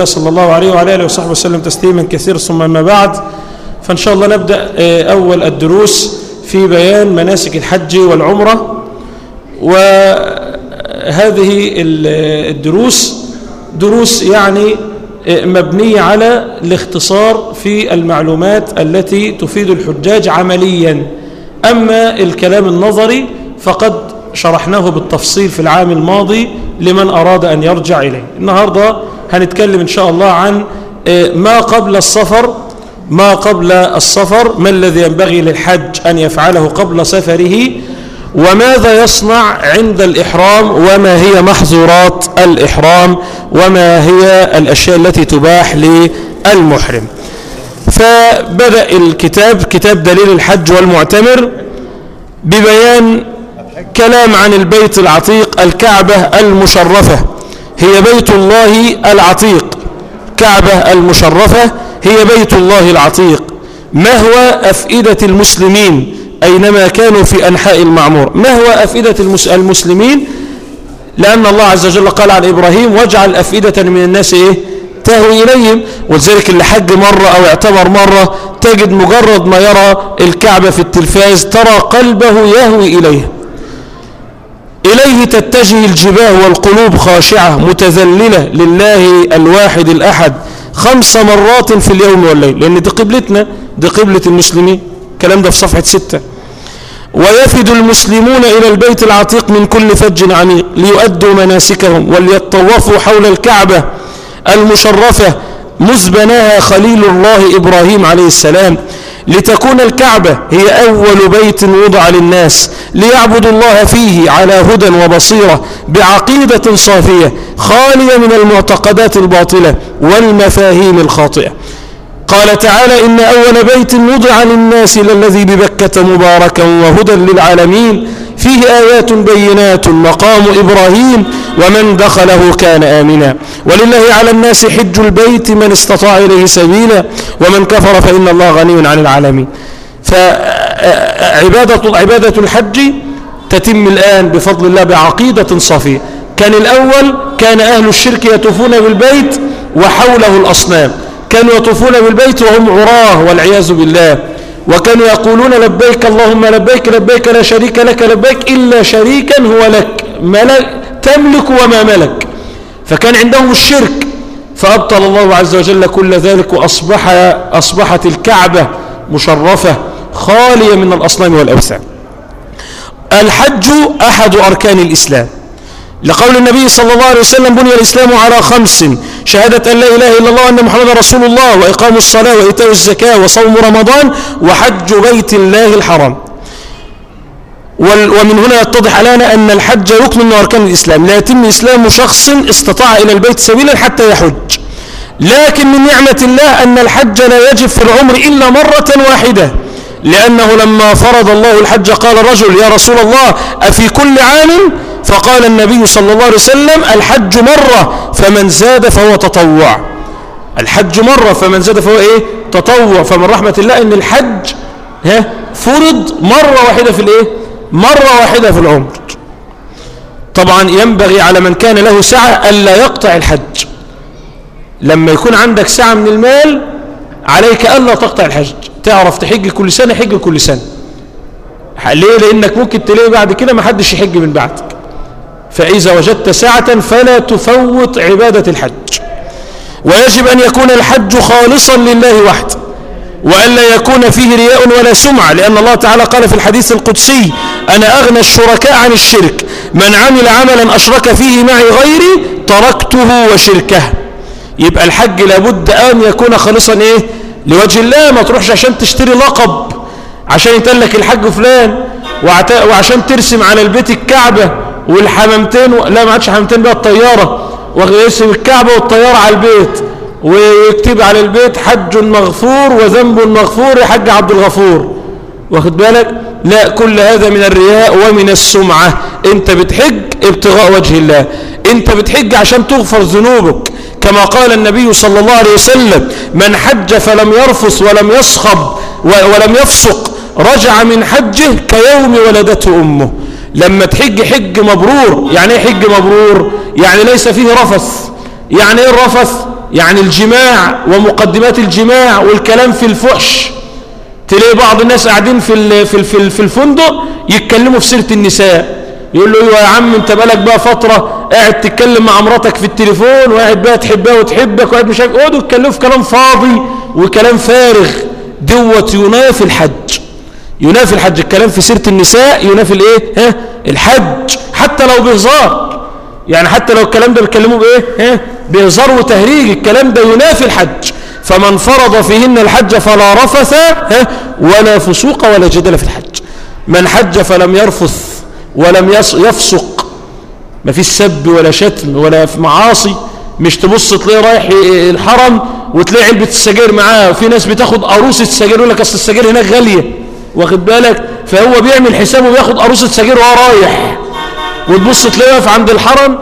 الله صلى الله عليه وعلى آله وصحبه وسلم تسليما كثيرا ثم ما بعد فإن شاء الله نبدأ أول الدروس في بيان مناسك الحج والعمرة. وهذه الدروس دروس يعني مبنية على الاختصار في المعلومات التي تفيد الحجاج عمليا. أما الكلام النظري فقد شرحناه بالتفصيل في العام الماضي لمن أراد أن يرجع إليه. النهاردة هنتكلم إن شاء الله عن ما قبل السفر ما قبل السفر ما الذي ينبغي للحج أن يفعله قبل سفره وماذا يصنع عند الإحرام وما هي محظورات الإحرام وما هي الأشياء التي تباح للمحرم. فبدأ الكتاب كتاب دليل الحج والمعتمر ببيان كلام عن البيت العتيق الكعبة المشرفة. هي بيت الله العتيق. كعبة المشرفة هي بيت الله العتيق. ما هو أفئدة المسلمين أينما كانوا في أنحاء المعمور. ما هو أفئدة المسلمين لأن الله عز وجل قال عن إبراهيم واجعل أفئدة من الناس إيه؟ تهوي إليهم. ولذلك اللي حج مرة أو اعتبر مرة تجد مجرد ما يرى الكعبة في التلفاز ترى قلبه يهوي إليه. إليه تتجه الجباه والقلوب خاشعة متذللة لله الواحد الأحد خمس مرات في اليوم والليل. لأن دي قبلتنا دي قبلة المسلمين. الكلام ده في صفحة ستة. ويفد المسلمون إلى البيت العتيق من كل فج عميق ليؤدوا مناسكهم وليطوفوا حول الكعبة المشرفة مزبناها خليل الله إبراهيم عليه السلام. لتكون الكعبة هي أول بيت وضع للناس ليعبدوا الله فيه على هدى وبصيرة بعقيدة صافية خالية من المعتقدات الباطلة والمفاهيم الخاطئة. قال تعالى إن أول بيت وضع للناس للذي ببكة مباركا وهدى للعالمين فيه آيات بينات مقام إبراهيم ومن دخله كان آمنا. ولله على الناس حج البيت من استطاع إليه سبيلا ومن كفر فإن الله غني عن العالمين. فعبادة عبادة الحج تتم الآن بفضل الله بعقيدة صافية كان الأول كان أهل الشرك يطوفون بالبيت وحوله الأصنام. كانوا يطوفون بالبيت وهم عراه والعياذ بالله. وكانوا يقولون لبيك اللهم لبيك لبيك لا شريك لك لبيك إلا شريكا هو لك ملك تملك وما ملك. فكان عندهم الشرك فأبطل الله عز وجل كل ذلك وأصبح أصبحت الكعبة مشرفة خالية من الأصنام والأوثان الحج أحد أركان الإسلام. لقول النبي صلى الله عليه وسلم بني الإسلام على خمس شهادة أن لا إله إلا الله وأن محمد رسول الله وإقام الصلاة وإيتاء الزكاة وصوم رمضان وحج بيت الله الحرام. ومن هنا يتضح لنا أن الحج ركن من أركان الإسلام. لا يتم إسلام شخص استطاع إلى البيت سبيلا حتى يحج. لكن من نعمة الله أن الحج لا يجب في العمر إلا مرة واحدة. لأنه لما فرض الله الحج قال رجل يا رسول الله أفي كل عام؟ فقال النبي صلى الله عليه وسلم الحج مرة فمن زاد فهو تطوع. الحج مرة فمن زاد فهو إيه؟ تطوع. فمن رحمة الله أن الحج ها فرض مرة واحدة في الإيه؟ مرة واحدة في العمر. طبعا ينبغي على من كان له سعة ألا يقطع الحج. لما يكون عندك سعة من المال عليك ألا تقطع الحج. تعرف تحج كل سنة حج كل سنة. ليه؟ لأنك ممكن تلاقي بعد كده ما حدش يحج من بعدك. فإذا وجدت ساعة فلا تفوت عبادة الحج. ويجب أن يكون الحج خالصا لله وحده وألا يكون فيه رياء ولا سمعة لأن الله تعالى قال في الحديث القدسي أنا أغنى الشركاء عن الشرك. من عمل عملا أشرك فيه معي غيري تركته وشركه. يبقى الحج لابد أن يكون خالصا إيه؟ لوجه الله ما تروحش عشان تشتري لقب عشان يتلك الحج فلان وعشان ترسم على البيت الكعبة والحمامتين و... لا ما عادش حمامتين بقى الطيارة ويرسم الكعبة والطيارة على البيت ويكتب على البيت حج مغفور وذنب مغفور يا حج عبد الغفور. واخد بالك؟ لا كل هذا من الرياء ومن السمعة. انت بتحج ابتغاء وجه الله. انت بتحج عشان تغفر ذنوبك. كما قال النبي صلى الله عليه وسلم من حج فلم يرفث ولم يصخب ولم يفسق رجع من حجه كيوم ولدته أمه. لما تحج حج مبرور يعني إيه حج مبرور؟ يعني ليس فيه رفث. يعني إيه الرفث؟ يعني الجماع ومقدمات الجماع والكلام في الفحش. تلاقي بعض الناس قاعدين في في في الفندق يتكلموا في سيرة النساء. يقول له أيوه يا عم أنت بالك بقى فترة قاعد تتكلم مع مراتك في التليفون وقاعد بقى تحبها وتحبك وقاعد مش عارف اقعدوا تتكلموا في كلام فاضي وكلام فارغ. دوت ينافي الحج. ينافي الحج. الكلام في سيرة النساء ينافي الإيه؟ ها؟ الحج. حتى لو بهزار. يعني حتى لو الكلام ده بيتكلموا بإيه؟ ها؟ بهزار وتهريج. الكلام ده ينافي الحج. فمن فرض فيهن الحج فلا رفث ها؟ ولا فسوق ولا جدل في الحج. من حج فلم يرفث ولم يفسق ما فيش سب ولا شتم ولا في معاصي مش تبص تلاقيه رايح الحرم وتلاقي علبة السجاير معاه وفي ناس بتاخد قاروصة سجاير يقول لك أصل السجاير هناك غالية واخد بالك؟ فهو بيعمل حسابه بياخد قاروصة سجاير وهو رايح. وتبص تلاقيه واقف عند الحرم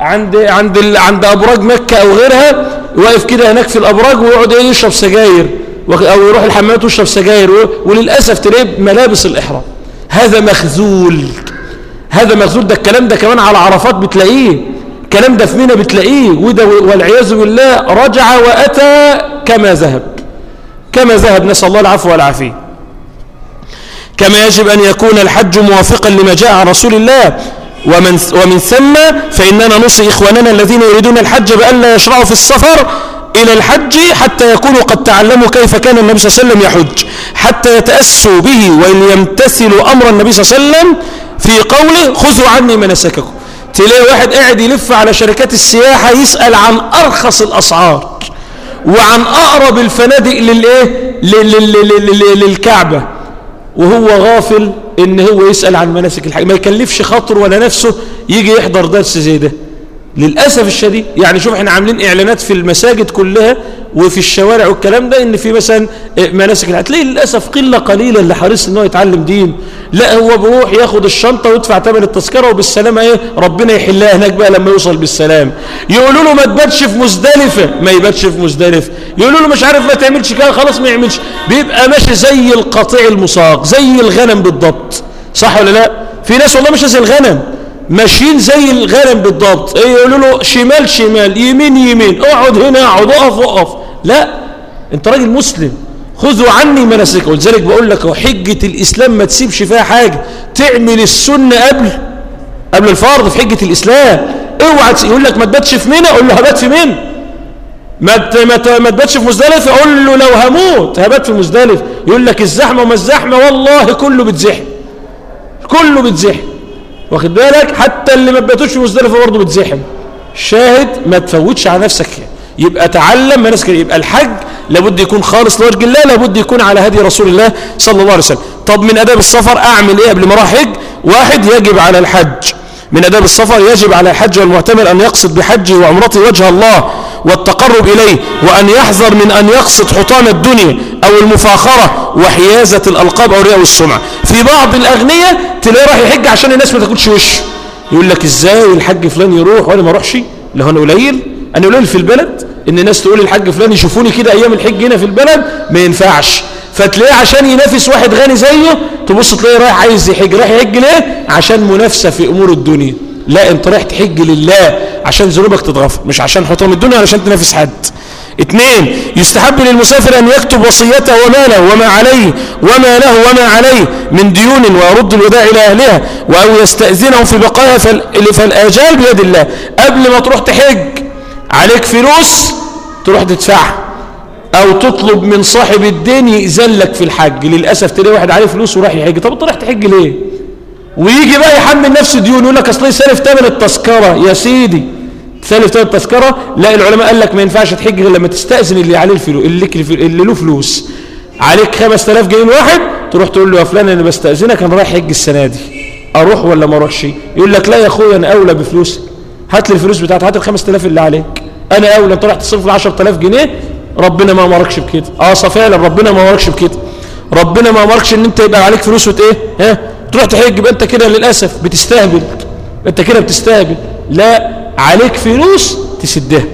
عند عند عند أبراج مكة أو غيرها واقف كده هناك في الأبراج ويقعد يشرب سجاير أو يروح الحمامات ويشرب سجاير وللأسف تلاقيه ملابس الإحرام. هذا مخذول. هذا مخذول ده الكلام ده كمان على عرفات بتلاقيه الكلام ده في منى بتلاقيه وده والعياذ بالله رجع وأتى كما ذهب كما ذهب نسأل الله العفو والعافية. كما يجب أن يكون الحج موافقا لما جاء عن رسول الله ومن, ومن ثم فإننا نوصي إخواننا الذين يريدون الحج بأن لا يشرعوا في السفر إلى الحج حتى يكونوا قد تعلموا كيف كان النبي صلى الله عليه وسلم يحج. حتى يتأسوا به وإن يمتثلوا أمر النبي صلى الله عليه وسلم في قوله خذوا عني مناسككم. تلاقي واحد قاعد يلف على شركات السياحة يسأل عن أرخص الأسعار وعن أقرب الفنادق للإيه؟ للكعبة. وهو غافل إن هو يسأل عن مناسك الحج. ما يكلفش خاطر ولا نفسه يجي يحضر درس زي ده. للأسف الشديد يعني شوف إحنا عاملين إعلانات في المساجد كلها وفي الشوارع والكلام ده إن في مثلا مناسك هتلاقي للأسف قلة قليلة اللي حريص إن هو يتعلم دين. لا هو بيروح ياخد الشنطة ويدفع ثمن التذكرة وبالسلامة إيه ربنا يحلها هناك بقى لما يوصل بالسلام. يقولوا له ما تباتش في مزدلفة. ما يباتش في مزدلفة. يقولوا له مش عارف ما تعملش كده خلاص ما يعملش. بيبقى ماشي زي القطيع المساق زي الغنم بالضبط. صح ولا لا؟ في ناس والله مش زي الغنم. ماشيين زي الغنم بالضبط. إيه يقولوا له شمال شمال يمين يمين. اقعد هنا اقعد اقف اقف. لا انت راجل مسلم. خذوا عني مناسك ولذلك بقول لك حجة الإسلام ما تسيبش فيها حاجة. تعمل السنة قبل قبل الفرض في حجة الإسلام. اوعى يقول لك ما تباتش في منى قول له هبات في منى. ما ما تباتش في مزدلفه قول له لو هموت هبات في مزدلفه يقول لك الزحمة وما الزحمة والله كله بتزحم. كله بتزحم. واخد بالك؟ حتى اللي ما باتوش في مزدلفة برضه بتزحم شاهد ما تفوتش على نفسك. يبقى تعلم مناسك يبقى الحج لابد يكون خالص لوجه الله لابد يكون على هدي رسول الله صلى الله عليه وسلم. طب من آداب السفر أعمل إيه قبل ما أروح حج؟ واحد يجب على الحج. من آداب السفر يجب على الحج والمعتمر أن يقصد بحجه وعمرته وجه الله والتقرب إليه وأن يحذر من أن يقصد حطام الدنيا. أو المفاخرة وحيازة الألقاب أو الرياء والسمعة في بعض الأغنياء تلاقيه راح يحج عشان الناس ما تاكلش وشه يقول لك إزاي الحج فلان يروح وأنا ما أروحش؟ له أنا قليل. أنا قليل في البلد. إن الناس تقول الحج فلان يشوفوني كده أيام الحج هنا في البلد ما ينفعش. فتلاقيه عشان ينافس واحد غني زيه تبص تلاقيه رايح عايز يحج. رايح يحج ليه؟ عشان منافسة في أمور الدنيا. لا أنت رايح تحج لله عشان ذنوبك تتغفر مش عشان حطام الدنيا علشان تنافس حد. اثنين يستحب للمسافر أن يكتب وصيته وما له وما عليه وما له وما عليه من ديون ويرد الوداع إلى أهلها أو يستأذنه في بقايا فالآجال بيد الله. قبل ما تروح تحج عليك فلوس تروح تدفعها. أو تطلب من صاحب الدين يأذن لك في الحج. للأسف تلاقي واحد عليه فلوس وراح يحج. طب أنت رايح تحج ليه؟ ويجي بقى يحمل نفسه ديون يقول لك أصل سالف ثمن التذكرة. يا سيدي سالف ثمن التذكره لا العلماء قال لك ما ينفعش تحج غير لما تستأذن اللي عليه الفلوس اللي, اللي له فلوس. عليك 5000 جنيه واحد تروح تقول له يا فلان أنا بستأذنك أنا رايح حج السنة دي. أروح ولا ما أروحش؟ يقول لك لا يا أخويا أنا أولى بفلوسي هات لي الفلوس بتاعتي هات ال 5000 اللي عليك. أنا أولى أنت رايح تصرف لي 10000 جنيه ربنا ما أمركش بكده. آه فعلا ربنا ما أمركش بكده. ربنا ما أمركش إن أنت يبقى عليك فلوس وت إيه؟ ها؟ تروح تحج يبقى انت كده للأسف بتستهبل. أنت كده بتستهبل. لا عليك فلوس تسدها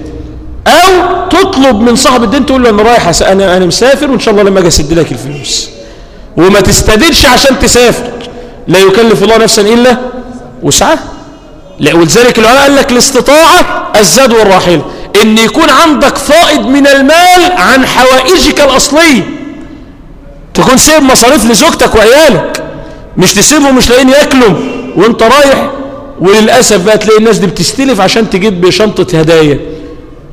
أو تطلب من صاحب الدين تقول له أنا رايح أنا أنا مسافر وإن شاء الله لما أجي أسد لك الفلوس. وما تستدلش عشان تسافر. لا يكلف الله نفسا إلا وسعها. لا ولذلك العلماء قال لك الاستطاعة الزاد والراحلة. إن يكون عندك فائض من المال عن حوائجك الأصلية. تكون سيب مصاريف لزوجتك وعيالك. مش تسيبهم مش لاقيين ياكلوا. وأنت رايح وللأسف بقى تلاقي الناس دي بتستلف عشان تجيب شنطة هدايا.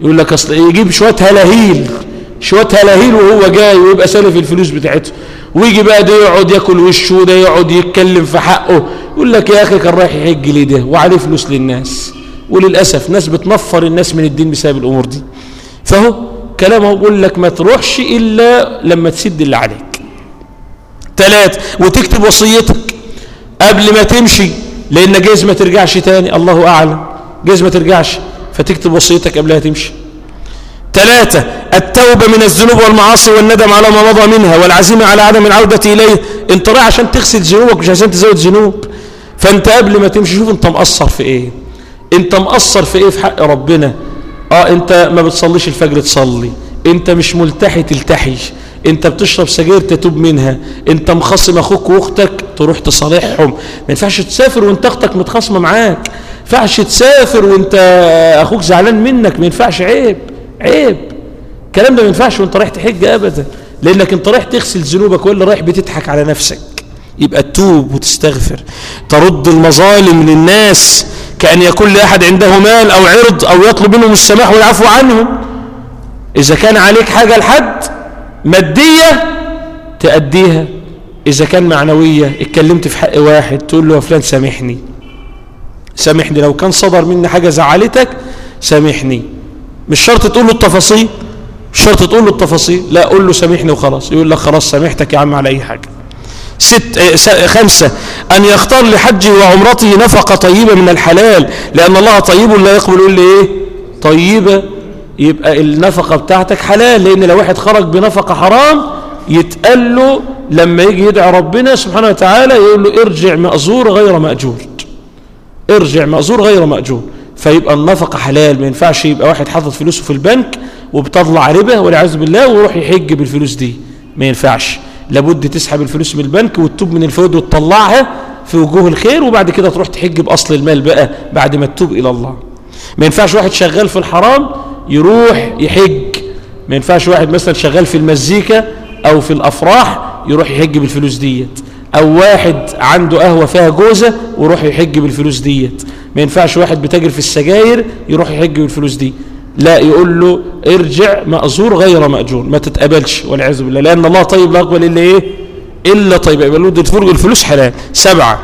يقول لك أصل يجيب شوية هلاهيل شوية هلاهيل وهو جاي ويبقى سالف الفلوس بتاعته. ويجي بقى ده يقعد ياكل وشه وده يقعد يتكلم في حقه. يقول لك يا أخي كان رايح يحج ليه ده؟ وعليه فلوس للناس. وللأسف ناس بتنفر الناس من الدين بسبب الأمور دي. فهو كلامه بيقول لك ما تروحش إلا لما تسد اللي عليك. ثلاث وتكتب وصيتك قبل ما تمشي. لأن جايز ما ترجعش تاني الله أعلم. جايز ما ترجعش فتكتب وصيتك قبلها تمشي. ثلاثة التوبة من الذنوب والمعاصي والندم على ما مضى منها والعزيمة على عدم العودة إليه. انت رايح عشان تغسل ذنوبك مش عشان تزود ذنوب. فأنت قبل ما تمشي شوف أنت مقصر في إيه. أنت مقصر في إيه في حق ربنا. آه أنت ما بتصليش الفجر تصلي. أنت مش ملتحي تلتحي. انت بتشرب سجاير تتوب منها انت مخصم أخوك واختك تروح تصالحهم. ما ينفعش تسافر وانت أختك متخاصمة معاك. ما ينفعش تسافر وانت أخوك زعلان منك ما ينفعش. عيب عيب. الكلام ده ما ينفعش وانت رايح تحج ابدا. لأنك انت رايح تغسل ذنوبك ولا رايح بتضحك على نفسك. يبقى تتوب وتستغفر. ترد المظالم للناس كأن يكون لأحد عنده مال أو عرض أو يطلب منهم السماح والعفو عنهم. إذا كان عليك حاجة لحد مادية تأديها. إذا كان معنوية اتكلمت في حق واحد تقول له فلان سامحني. سامحني لو كان صدر مني حاجة زعلتك سامحني. مش شرط تقول له التفاصيل مش شرط تقول له التفاصيل. لا قول له سامحني وخلاص. يقول لك خلاص سامحتك يا عم على أي حاجة. ست خمسة أن يختار لحجه وعمرته نفقة طيبة من الحلال لأن الله طيب لا يقبل إلا إيه؟ طيبة. يبقى النفقة بتاعتك حلال لأن لو واحد خرج بنفقة حرام يتقال له لما يجي يدعي ربنا سبحانه وتعالى يقول له ارجع مأزور غير مأجور. ارجع مأزور غير مأجور. فيبقى النفقة حلال ما ينفعش يبقى واحد حاطط فلوسه في البنك وبتطلع ربا والعياذ بالله ويروح يحج بالفلوس دي. ما ينفعش. لابد تسحب الفلوس من البنك وتتوب من الفوائد وتطلعها في وجوه الخير وبعد كده تروح تحج بأصل المال بقى بعد ما تتوب إلى الله. ما ينفعش واحد شغال في الحرام يروح يحج. ما ينفعش واحد مثلا شغال في المزيكا أو في الأفراح يروح يحج بالفلوس ديت. أو واحد عنده قهوة فيها جوزة ويروح يحج بالفلوس ديت. ما ينفعش واحد بتاجر في السجاير يروح يحج بالفلوس دي. لا يقول له ارجع مأزور غير مأجور ما تتقبلش والعياذ بالله. لأن الله طيب لا يقبل إلا إيه؟ إلا طيب. يبقى له الفلوس حلال. سبعة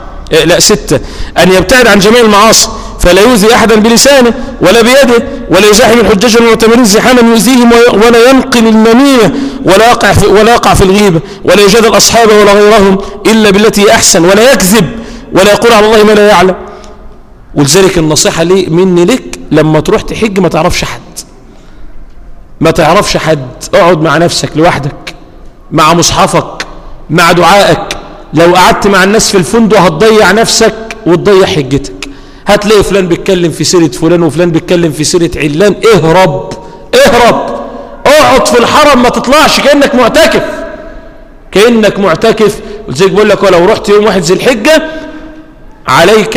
لا ستة. أن يبتعد عن جميع المعاصي. فلا يؤذي أحدا بلسانه ولا بيده ولا يزاحم الحجاج والمعتمرين زحاما يؤذيهم ولا ينقل النميمة ولا يقع في ولا يقع في الغيبة ولا يجادل أصحابه ولا غيرهم إلا بالتي أحسن ولا يكذب ولا يقول على الله ما لا يعلم. ولذلك النصيحة لي مني لك لما تروح تحج ما تعرفش حد. ما تعرفش حد. اقعد مع نفسك لوحدك مع مصحفك مع دعائك. لو قعدت مع الناس في الفندق هتضيع نفسك وتضيع حجتك. هتلاقي فلان بيتكلم في سيرة فلان وفلان بيتكلم في سيرة علان؟ اهرب اهرب. اقعد في الحرم ما تطلعش كأنك معتكف. كأنك معتكف. ولذلك بقول لك ولو رحت يوم واحد ذي الحجة عليك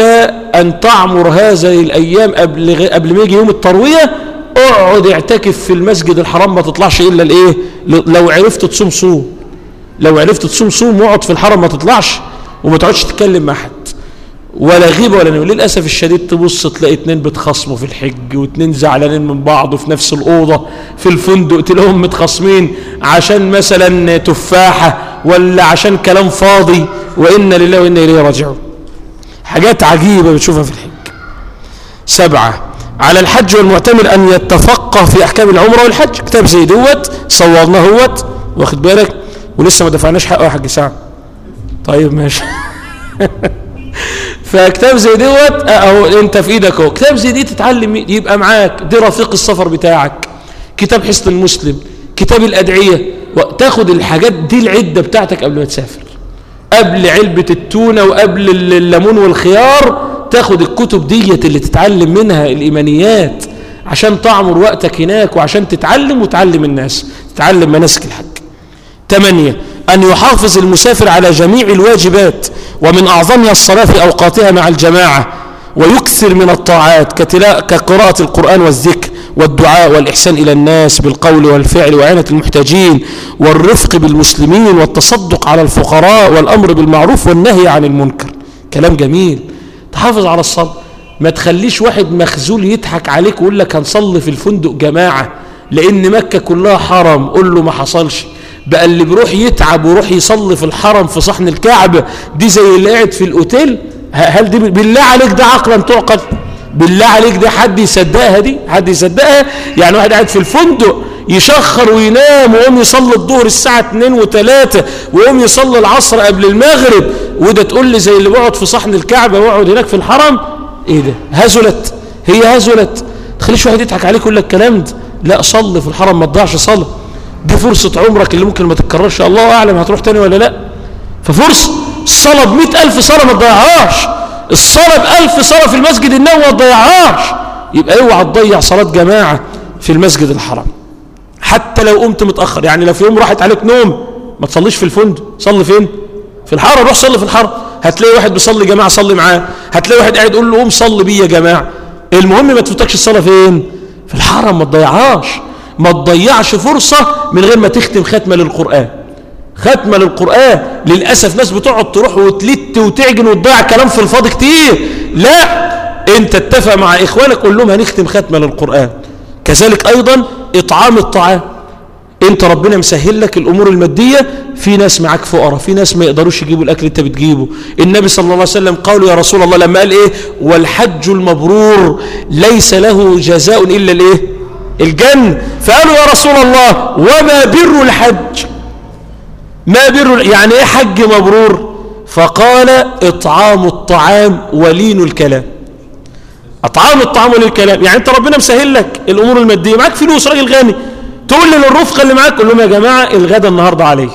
أن تعمر هذه الأيام قبل, قبل ما يجي يوم التروية. اقعد اعتكف في المسجد الحرام ما تطلعش إلا الإيه؟ لو عرفت تصوم صوم. لو عرفت تصوم صوم واقعد في الحرم ما تطلعش وما تقعدش تتكلم مع حد ولا غيبة ولا نوم للأسف الشديد تبص تلاقي اتنين بتخصموا في الحج واتنين زعلانين من بعض في نفس الأوضة في الفندق تلاقيهم متخاصمين عشان مثلا تفاحة ولا عشان كلام فاضي. وإنا لله وإنا إليه راجعون. حاجات عجيبة بتشوفها في الحج. سبعة على الحج والمعتمر أن يتفقه في أحكام العمرة والحج. كتاب زي دوت صورناه هوت واخد بالك؟ ولسه ما دفعناش حقه يا حاج سعد. طيب ماشي. فكتاب زي دوت اهو أنت في إيدك أهو. كتاب زي دي تتعلم يبقى معاك دي رفيق السفر بتاعك. كتاب حصن المسلم كتاب الأدعية. وتاخد الحاجات دي العدة بتاعتك قبل ما تسافر. قبل علبة التونة وقبل الليمون والخيار تاخد الكتب ديت اللي تتعلم منها الإيمانيات عشان تعمر وقتك هناك وعشان تتعلم وتعلم الناس تتعلم مناسك الحج. ثمانية أن يحافظ المسافر على جميع الواجبات ومن أعظمها الصلاة في أوقاتها مع الجماعة ويكثر من الطاعات كقراءة القرآن والذكر والدعاء والإحسان إلى الناس بالقول والفعل وعينة المحتاجين والرفق بالمسلمين والتصدق على الفقراء والأمر بالمعروف والنهي عن المنكر. كلام جميل. تحافظ على الصلاة ما تخليش واحد مخزول يضحك عليك ويقول لك هنصلي في الفندق جماعة لأن مكة كلها حرم قول له ما حصلش. بقى اللي بيروح يتعب ويروح يصلي في الحرم في صحن الكعبة دي زي اللي قاعد في الأوتيل؟ هل دي بالله عليك ده عقلا تعقل؟ بالله عليك ده حد يصدقها دي؟ حد يصدقها؟ يعني واحد قاعد في الفندق يشخر وينام ويقوم يصلي الظهر الساعة 2 و3 ويقوم يصلي العصر قبل المغرب وده تقول لي زي اللي بقعد في صحن الكعبة ويقعد هناك في الحرم؟ إيه ده؟ هزلت. هي هزلت. تخليش واحد يضحك عليك يقول لك الكلام ده. لا صلي في الحرم ما تضيعش صلاة. دي فرصة عمرك اللي ممكن ما تتكررش. الله أعلم هتروح تاني ولا لأ. ففرصة الصلاة بمئة ألف صلاة ما تضيعهاش. الصلاة بألف صلاة في المسجد النووي ما تضيعهاش. يبقى اوعى تضيع صلاة جماعة في المسجد الحرام. حتى لو قمت متأخر. يعني لو في يوم راحت عليك نوم ما تصليش في الفندق. صلي فين؟ في الحرم روح صلي في الحرم هتلاقي واحد بيصلي جماعة صلي معاه. هتلاقي واحد قاعد يقول له قوم صلي بيه يا جماعة. المهم ما تفوتكش الصلاة فين؟ في الحرم ما تضيعهاش. ما تضيعش فرصة من غير ما تختم ختمة للقرآن. ختمة للقرآن للأسف ناس بتقعد تروح وتلت وتعجن وتضيع كلام في الفاضي كتير. لا انت اتفق مع إخوانك قول لهم هنختم ختمة للقرآن. كذلك أيضا إطعام الطعام. انت ربنا مسهل لك الأمور المادية. في ناس معاك فقراء في ناس ما يقدروش يجيبوا الأكل انت بتجيبه. النبي صلى الله عليه وسلم قالوا يا رسول الله لما قال إيه؟ والحج المبرور ليس له جزاء إلا الإيه؟ الجنة فقالوا يا رسول الله وما بر الحج؟ ما بر يعني إيه حج مبرور؟ فقال إطعام الطعام ولين الكلام. أطعام الطعام ولين الكلام. يعني أنت ربنا مسهل لك الأمور المادية. معاك فلوس راجل غني. تقول للرفقه اللي معاك قول لهم يا جماعة الغدا النهارده عليا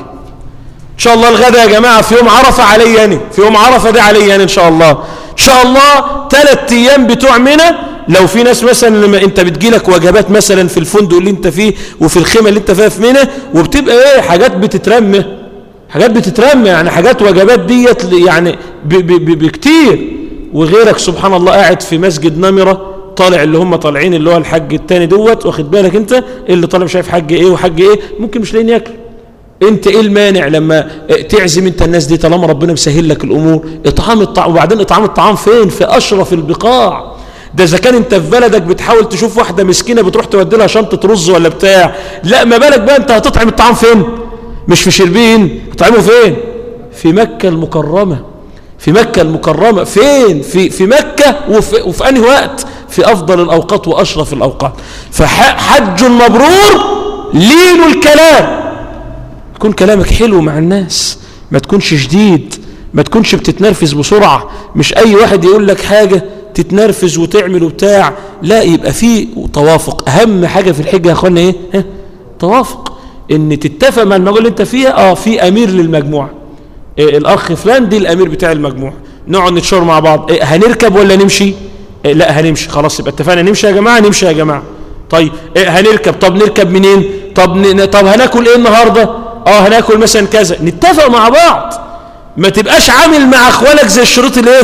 إن شاء الله الغدا يا جماعة في يوم عرفة عليا أنا في يوم عرفة ده عليا أنا إن شاء الله. إن شاء الله ثلاث أيام بتوع منى لو في ناس مثلا لما انت بتجيلك وجبات مثلا في الفندق اللي انت فيه وفي الخيمة اللي انت فيها في منى وبتبقى إيه حاجات بتترمى. حاجات بتترمى يعني حاجات وجبات ديت يعني بكتير. وغيرك سبحان الله قاعد في مسجد نمرة طالع اللي هم طالعين اللي هو الحج التاني دوت واخد بالك انت؟ اللي طالع مش عارف حج إيه وحج إيه ممكن مش لاقيين ياكل انت إيه المانع لما تعزم انت الناس دي طالما ربنا مسهل لك الأمور؟ اطعام الطعام وبعدين اطعام الطعام فين؟ في اشرف البقاع. ده إذا كان أنت في بلدك بتحاول تشوف واحدة مسكينة بتروح تودي لها شنطة رز ولا بتاع لا ما بالك بقى أنت هتطعم الطعام فين؟ مش في شربين تطعمه فين؟ في مكة المكرمة في مكة المكرمة فين؟ في في مكة وفي, وفي أنهي وقت؟ في أفضل الأوقات وأشرف الأوقات. فحج مبرور لين الكلام. يكون كلامك حلو مع الناس ما تكونش شديد ما تكونش بتتنرفز بسرعة. مش أي واحد يقول لك حاجة تتنرفز وتعمل وبتاع لا يبقى في توافق. أهم حاجة في الحجة يا اخوانا إيه؟ توافق. إن تتفق مع المجموعة اللي أنت فيها آه في أمير للمجموعة. إيه الأخ فلان دي الأمير بتاع المجموعة. نقعد نتشاور مع بعض. إيه هنركب ولا نمشي؟ إيه لا هنمشي. خلاص يبقى اتفقنا. نمشي يا جماعة نمشي يا جماعة. طيب إيه هنركب. طب نركب منين؟ طب ن... طب هناكل إيه النهاردة؟ آه هناكل مثلا كذا. نتفق مع بعض. ما تبقاش عامل مع إخوانك زي الشروط الإيه؟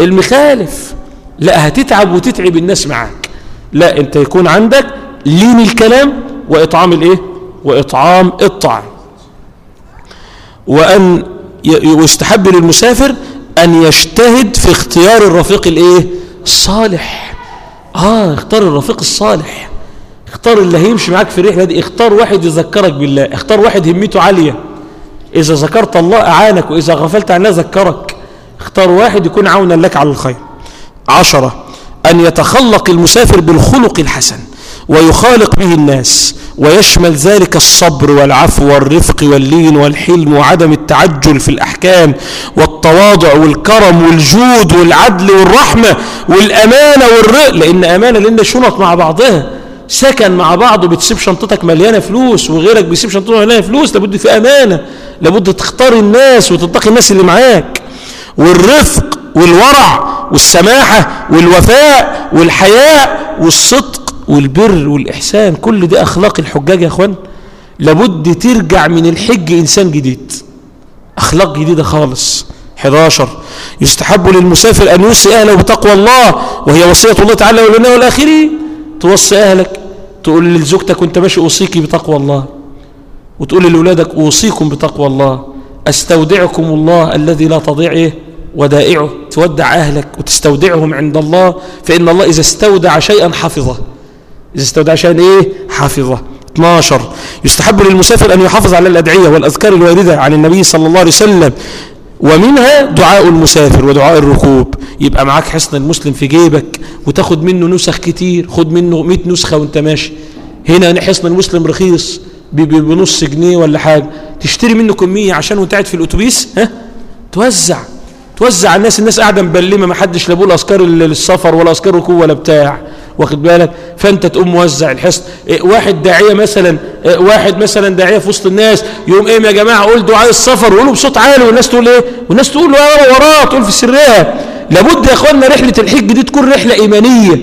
المخالف. لا هتتعب وتتعب الناس معاك. لا انت يكون عندك لين الكلام وإطعام الإيه؟ وإطعام الطعام. وأن يستحب للمسافر أن يجتهد في اختيار الرفيق الإيه؟ الصالح. آه اختار الرفيق الصالح. اختار اللي هيمشي معاك في الرحلة دي. اختار واحد يذكرك بالله. اختار واحد همته عالية. إذا ذكرت الله أعانك وإذا غفلت عنه ذكرك. اختار واحد يكون عونا لك على الخير. عشرة أن يتخلق المسافر بالخلق الحسن ويخالق به الناس ويشمل ذلك الصبر والعفو والرفق واللين والحلم وعدم التعجل في الأحكام والتواضع والكرم والجود والعدل والرحمة والأمانة والرق لأن أمانة لأن شنط مع بعضها. سكن مع بعض وبتسيب شنطتك مليانة فلوس وغيرك بيسيب شنطته مليانة فلوس لابد في أمانة لابد تختار الناس وتتقي الناس اللي معاك. والرفق والورع والسماحة والوفاء والحياء والصدق والبر والإحسان. كل دي أخلاق الحجاج يا أخوان. لابد ترجع من الحج إنسان جديد. أخلاق جديدة خالص. 11 يستحب للمسافر أن يوصي أهله بتقوى الله وهي وصية الله تعالى ولنا والآخرين. توصي أهلك. تقول لزوجتك وأنت ماشي أوصيكي بتقوى الله. وتقول لأولادك أوصيكم بتقوى الله. أستودعكم الله الذي لا تضيع إيه؟ ودائعه تودع أهلك وتستودعهم عند الله فإن الله إذا استودع شيئا حفظه. إذا استودع شيئا إيه؟ حفظه. 12 يستحب للمسافر أن يحافظ على الأدعية والأذكار الواردة عن النبي صلى الله عليه وسلم ومنها دعاء المسافر ودعاء الركوب. يبقى معاك حصن المسلم في جيبك وتاخد منه نسخ كتير خد منه 100 نسخة وانت ماشي. هنا حصن المسلم رخيص بنص جنيه ولا حاجة. تشتري منه كمية عشان وانت قاعد في الأتوبيس؟ ها؟ توزع. توزع الناس الناس قاعدة مبلمة ما حدش لا بيقول أذكار السفر ولا أذكار ركوب ولا بتاع. واخد بالك؟ فأنت تقوم موزع الحصن إيه واحد داعية مثلا إيه واحد مثلا داعية في وسط الناس يقوم إيه يا جماعة قول دعاء السفر ويقولوا بصوت عالي والناس تقول إيه؟ والناس تقول له ورا وراه تقول في سرها. لابد يا اخوانا رحلة الحج دي تكون رحلة إيمانية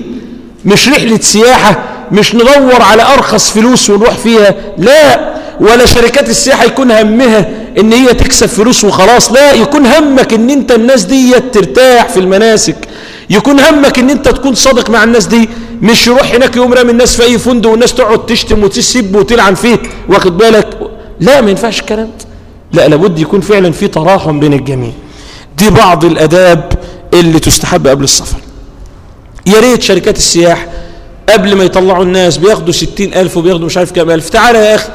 مش رحلة سياحة. مش ندور على أرخص فلوس ونروح فيها لا. ولا شركات السياحة يكون همها إن هي تكسب فلوس وخلاص. لا يكون همك إن أنت الناس دي ترتاح في المناسك. يكون همك إن أنت تكون صادق مع الناس دي. مش يروح هناك يوم رامي الناس في أي فندق والناس تقعد تشتم وتسب وتلعن فيه. واخد بالك؟ لا ما ينفعش الكلام لا لابد يكون فعلا في تراحم بين الجميع. دي بعض الأداب اللي تستحب قبل السفر. يا ريت شركات السياح قبل ما يطلعوا الناس بياخدوا ستين ألف وبياخدوا مش عارف كام ألف. تعالى يا أخي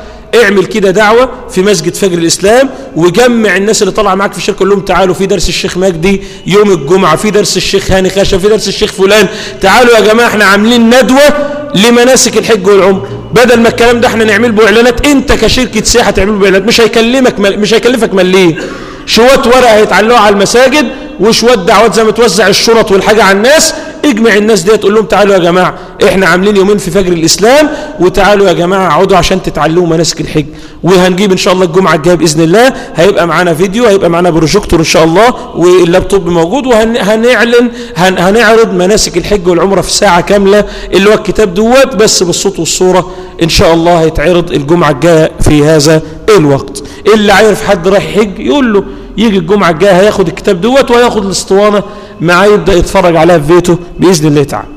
اعمل كده دعوة في مسجد فجر الإسلام وجمع الناس اللي طالعه معاك في الشركة قول لهم تعالوا في درس الشيخ مجدي يوم الجمعة في درس الشيخ هاني خاشة في درس الشيخ فلان تعالوا يا جماعة إحنا عاملين ندوة لمناسك الحج والعمر بدل ما الكلام ده إحنا نعمل به إعلانات أنت كشركة سياحة تعمل به إعلانات. مش هيكلمك مل... مش هيكلفك مليين شوية ورقة هيتعلقوا على المساجد وشوية دعوات زي ما توزع الشرط والحاجة على الناس. اجمع الناس دي تقول لهم تعالوا يا جماعة إحنا عاملين يومين في فجر الإسلام وتعالوا يا جماعة اقعدوا عشان تتعلموا مناسك الحج. وهنجيب إن شاء الله الجمعة الجاية بإذن الله. هيبقى معانا فيديو هيبقى معانا بروجيكتور إن شاء الله واللابتوب موجود وهنعلن هن هنعرض مناسك الحج والعمرة في ساعة كاملة اللي هو الكتاب دوت بس بالصوت والصورة. إن شاء الله هيتعرض الجمعة الجاية في هذا الوقت. اللي عارف حد رايح حج يقول له يجي الجمعة الجاية هياخد الكتاب دوت وهياخد الاسطوانة معاه يبدأ يتفرج عليها في بيته بإذن الله تعالى.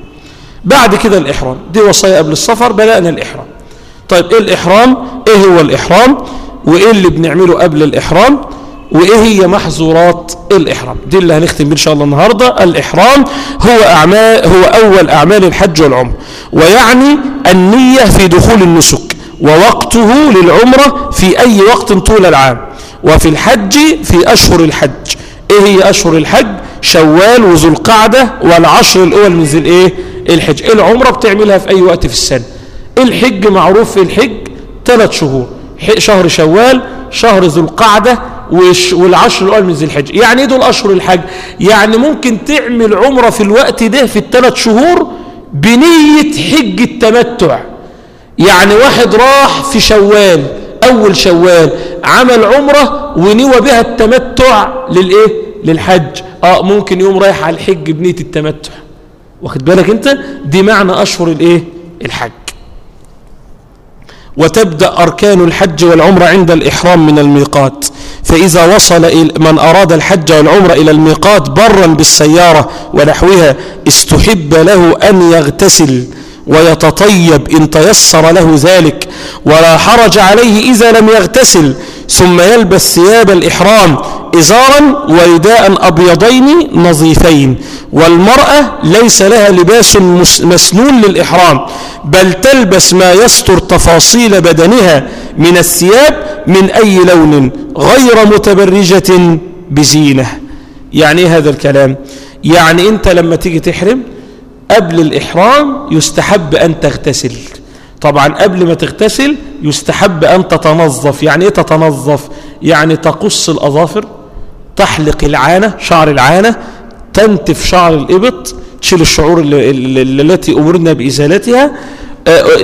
بعد كده الإحرام. دي وصايا قبل السفر بدأنا الإحرام. طيب إيه الإحرام؟ إيه هو الإحرام؟ وإيه اللي بنعمله قبل الإحرام؟ وإيه هي محظورات الإحرام؟ دي اللي هنختم بيه إن شاء الله النهاردة. الإحرام هو أعمال هو أول أعمال الحج والعمر ويعني النية في دخول النسك ووقته للعمرة في أي وقت طول العام وفي الحج في أشهر الحج. إيه هي أشهر الحج؟ شوال وذو القعدة والعشر الأول من ذي الإيه؟ الحج. العمرة بتعملها في أي وقت في السنة. الحج معروف في الحج ثلاث شهور شهر شوال شهر ذو القعدة والعشر الأول من ذي الحج. يعني إيه دول أشهر الحج؟ يعني ممكن تعمل عمرة في الوقت ده في الثلاث شهور بنية حج التمتع. يعني واحد راح في شوال أول شوال عمل عمرة ونوى بها التمتع للإيه؟ للحج. آه ممكن يوم رايح على الحج بنية التمتع. واخد بالك أنت؟ دي معنى أشهر الإيه؟ الحج. وتبدأ أركان الحج والعمرة عند الإحرام من الميقات. فإذا وصل من أراد الحج والعمرة إلى الميقات برا بالسيارة ونحوها استحب له أن يغتسل ويتطيب إن تيسر له ذلك. ولا حرج عليه إذا لم يغتسل. ثم يلبس ثياب الإحرام إزارا ورداء أبيضين نظيفين والمرأة ليس لها لباس مسنون للإحرام بل تلبس ما يستر تفاصيل بدنها من الثياب من أي لون غير متبرجة بزينة. يعني هذا الكلام؟ يعني أنت لما تيجي تحرم قبل الإحرام يستحب أن تغتسل. طبعا قبل ما تغتسل يستحب أن تتنظف. يعني إيه تتنظف؟ يعني تقص الأظافر. تحلق العانة شعر العانة تنتف شعر الإبط تشيل الشعور التي أمرنا بإزالتها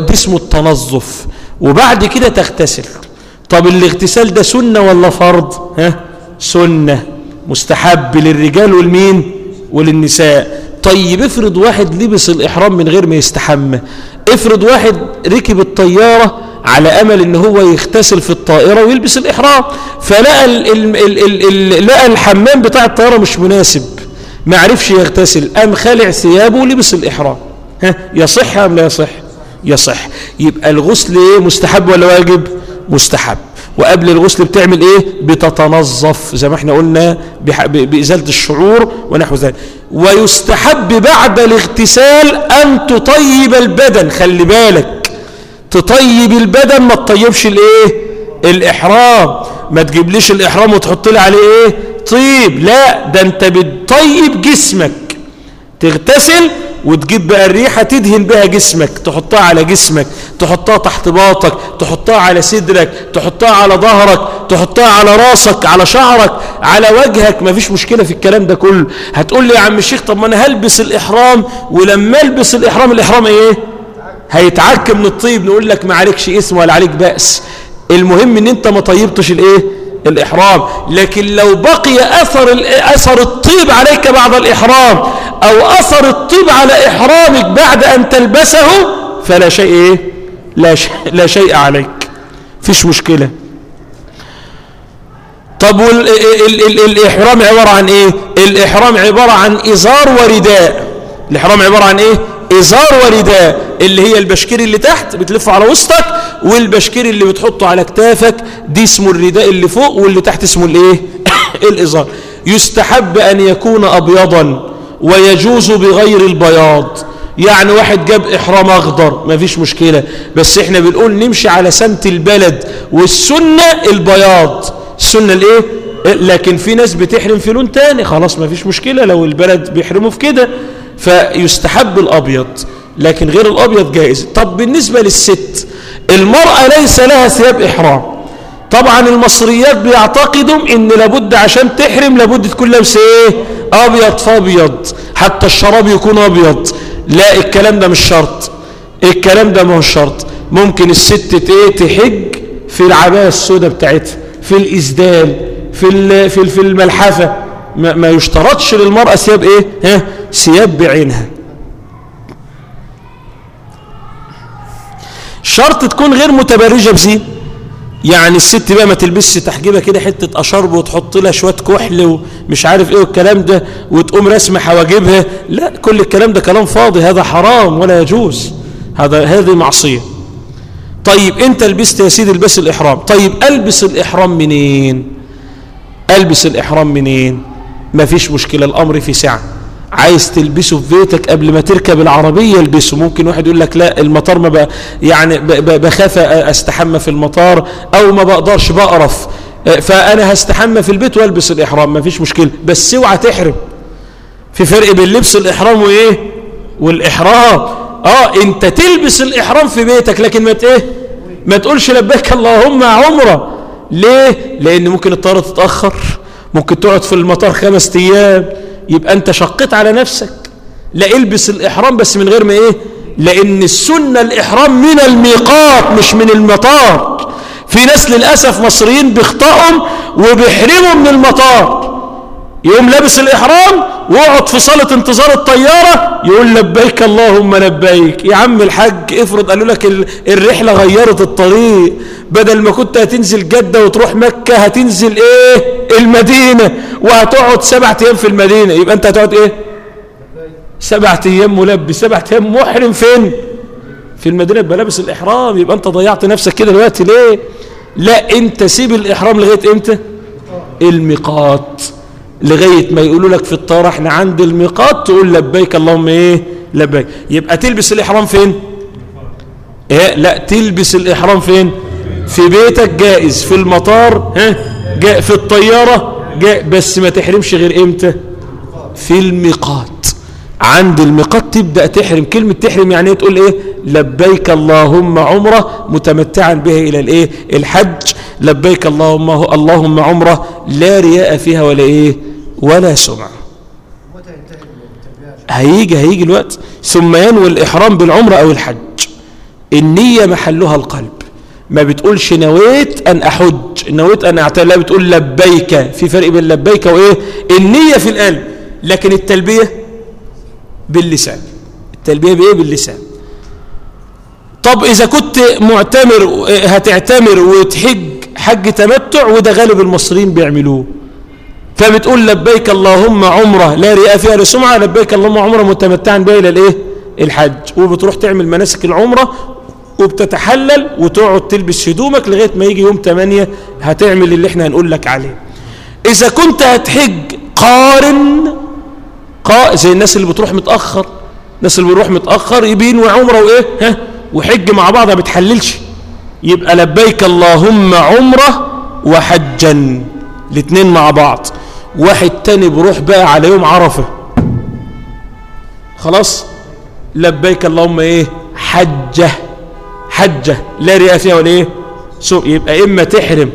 دي اسمه التنظف. وبعد كده تغتسل. طب الاغتسال ده سنة ولا فرض؟ ها؟ سنة. مستحب للرجال والمين؟ وللنساء. طيب افرض واحد لبس الإحرام من غير ما يستحمى. افرض واحد ركب الطيارة على أمل إن هو يغتسل في الطائرة ويلبس الإحرام. فلقى ال ال ال ال لقى الحمام بتاع الطيارة مش مناسب. ما عرفش يغتسل. قام خلع ثيابه ولبس الإحرام. ها يصح أم لا يصح؟ يصح. يبقى الغسل إيه مستحب ولا واجب؟ مستحب. وقبل الغسل بتعمل إيه؟ بتتنظف. زي ما إحنا قلنا بإزالة الشعور ونحو ذلك. ويستحب بعد الاغتسال أن تطيب البدن. خلي بالك. تطيب البدن ما تطيبش الايه؟ الإحرام. ما تجيبليش الإحرام وتحط لي عليه إيه؟ طيب. لا ده انت بتطيب جسمك. تغتسل وتجيب بقى الريحة تدهن بها جسمك تحطها على جسمك تحطها تحت باطك تحطها على صدرك تحطها على ظهرك تحطها على راسك على شعرك على وجهك. ما فيش مشكلة في الكلام ده كله. هتقول لي يا عم الشيخ طب ما أنا هلبس الإحرام ولما ألبس الإحرام الإحرام إيه؟ هيتعك من الطيب نقول لك ما عليكش اسم ولا عليك بأس. المهم إن أنت ما طيبتش الإيه؟ الإحرام. لكن لو بقي أثر, أثر الطيب عليك بعد الإحرام أو أثر الطيب على إحرامك بعد أن تلبسه فلا شيء إيه؟ لا, شيء لا شيء عليك. فيش مشكلة. طب الإحرام عبارة عن إيه؟ الإحرام عبارة عن إزار ورداء. الإحرام عبارة عن إيه؟ إزار ورداء اللي هي البشكير اللي تحت بتلفه على وسطك والبشكير اللي بتحطه على كتافك دي اسمه الرداء اللي فوق واللي تحت اسمه الايه؟ الإزار. يستحب أن يكون أبيضا ويجوز بغير البياض. يعني واحد جاب إحرام أخضر ما فيش مشكلة. بس إحنا بنقول نمشي على سمت البلد والسنة البياض. السنة الإيه؟ لكن في ناس بتحرم في لون تاني خلاص ما فيش مشكلة. لو البلد بيحرموا في كده. فيستحب الأبيض لكن غير الأبيض جائز. طب بالنسبة للست المرأة ليس لها ثياب إحرام. طبعا المصريات بيعتقدوا إن لابد عشان تحرم لابد تكون لابسة إيه؟ أبيض فأبيض حتى الشراب يكون أبيض. لا الكلام ده مش شرط. الكلام ده ما شرط. ممكن الست إيه؟ تحج في العباية السوداء بتاعتها في الإسدال في في في الملحفة. ما, ما يشترطش للمرأة ثياب إيه؟ ها؟ ثياب بعينها. شرط تكون غير متبرجة بزين يعني الست بقى ما تلبسش تحجيبها كده حتة أشرب وتحط لها شوية كحل ومش عارف إيه والكلام ده وتقوم رسم حواجبها. لا كل الكلام ده كلام فاضي. هذا حرام ولا يجوز. هذا هذه معصية. طيب أنت لبست يا سيدي البس الإحرام. طيب ألبس الإحرام منين؟ ألبس الإحرام منين؟ ما فيش مشكلة الأمر في سعة. عايز تلبسه في بيتك قبل ما تركب العربية البسه. ممكن واحد يقول لك لا المطار ما يعني بخاف أستحمى في المطار أو ما بقدرش بقرف. فأنا هستحمى في البيت وألبس الإحرام ما فيش مشكلة. بس اوعى تحرم. في فرق بين لبس الإحرام وإيه؟ والإحرام. آه أنت تلبس الإحرام في بيتك لكن ما إيه؟ ما تقولش لبيك اللهم عمرة. ليه؟ لأن ممكن الطيارة تتأخر. ممكن تقعد في المطار خمس أيام يبقى أنت شقيت على نفسك. لا إلبس الإحرام بس من غير ما إيه؟ لأن السنة الإحرام من الميقات مش من المطار. في ناس للأسف مصريين بيخطئهم وبيحرموا من المطار. يقوم لابس الإحرام ويقعد في صالة انتظار الطيارة يقول لبيك اللهم لبيك. يا عم الحاج افرض قالوا لك الرحلة غيرت الطريق. بدل ما كنت هتنزل جدة وتروح مكة هتنزل إيه؟ المدينة. وهتقعد سبعة أيام في المدينة. يبقى أنت هتقعد إيه؟ سبعة أيام ملبس سبعة أيام محرم فين؟ في المدينة. يبقى لابس الإحرام. يبقى أنت ضيعت نفسك كده دلوقتي ليه؟ لا أنت سيب الإحرام لغاية إمتى؟ الميقات. لغاية ما يقولوا لك في الطيارة إحنا عند الميقات. تقول لبيك اللهم إيه؟ لبيك. يبقى تلبس الإحرام فين؟ إيه؟ لا تلبس الإحرام فين؟ في بيتك جائز في المطار ها؟ جاء في الطيارة جاء بس ما تحرمش غير إمتى؟ في الميقات. عند الميقات تبدأ تحرم. كلمة تحرم يعني إيه؟ تقول إيه؟ لبيك اللهم عمره متمتعا به إلى الإيه؟ الحج. لبيك اللهم اللهم عمره لا رياء فيها ولا إيه؟ ولا سمعة. هيجي هيجي الوقت ثم ينوي الإحرام بالعمرة أو الحج. النية محلها القلب. ما بتقولش نويت أن أحج نويت أن أعتل لا بتقول لبيك. في فرق بين لبيك وإيه؟ النية في القلب. لكن التلبية باللسان. التلبية بإيه؟ باللسان. طب إذا كنت معتمر هتعتمر وتحج حج تمتع وده غالب المصريين بيعملوه. فبتقول لبيك اللهم عمره. لا رئاء فيها لسمعة لبيك اللهم عمره. متمتعا بها إلى الإيه؟ الحج. وبتروح تعمل مناسك العمرة وبتتحلل وتقعد تلبس هدومك لغاية ما يجي يوم 8 هتعمل اللي إحنا هنقول لك عليه. إذا كنت هتحج قارن قا زي الناس اللي بتروح متأخر. الناس اللي بيروح متأخر يبين وعمرة وإيه؟ ها؟ وحج مع بعض ما بتحللش. يبقى لبيك اللهم عمره وحجا. الاثنين مع بعض. واحد تاني بروح بقى على يوم عرفة. خلاص؟ لبيك اللهم إيه؟ حجة حجة. لا رئة فيها ولا إيه؟ سوء. يبقى إما تحرم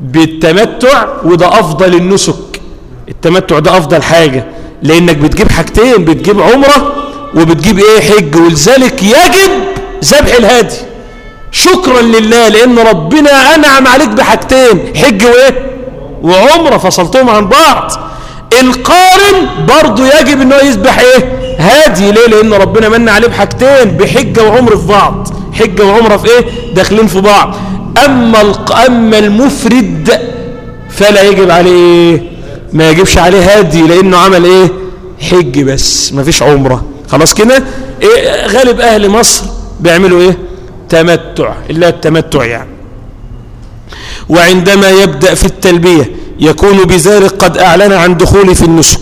بالتمتع وده أفضل النسك. التمتع ده أفضل حاجة. لأنك بتجيب حاجتين بتجيب عمرة وبتجيب إيه؟ حج. ولذلك يجب ذبح الهادي. شكرا لله لأن ربنا أنعم عليك بحاجتين حج وإيه؟ وعمره فصلتهم عن بعض. القارن برضه يجب إنه يذبح إيه؟ هادي. ليه؟ لأن ربنا من عليه بحاجتين بحجة وعمره في بعض. حجة وعمره في إيه؟ داخلين في بعض. أما. أما المفرد فلا يجب عليه إيه؟ ما يجبش عليه هادي لأنه عمل إيه؟ حج بس. ما فيش عمرة. خلاص كده؟ إيه غالب أهل مصر بيعملوا إيه؟ تمتع. إلا التمتع يعني. وعندما يبدأ في التلبية يكون بذلك قد أعلن عن دخول في النسك.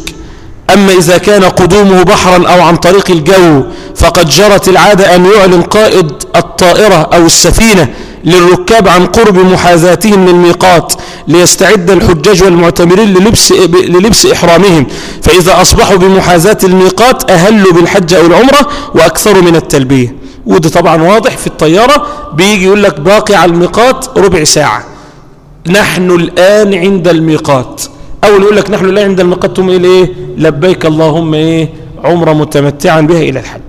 أما إذا كان قدومه بحرا أو عن طريق الجو فقد جرت العادة أن يعلن قائد الطائرة أو السفينة للركاب عن قرب محاذاتهم للميقات ليستعد الحجاج والمعتمرين للبس, للبس إحرامهم. فإذا أصبحوا بمحاذاة الميقات أهلوا بالحج أو العمرة وأكثروا من التلبية. وده طبعا واضح في الطيارة بيجي يقول لك باقي على الميقات ربع ساعة. نحن الآن عند الميقات. أول يقول لك نحن الآن عند الميقات تم إيه؟ لبيك اللهم إيه؟ عمر متمتعا بها إلى الحج.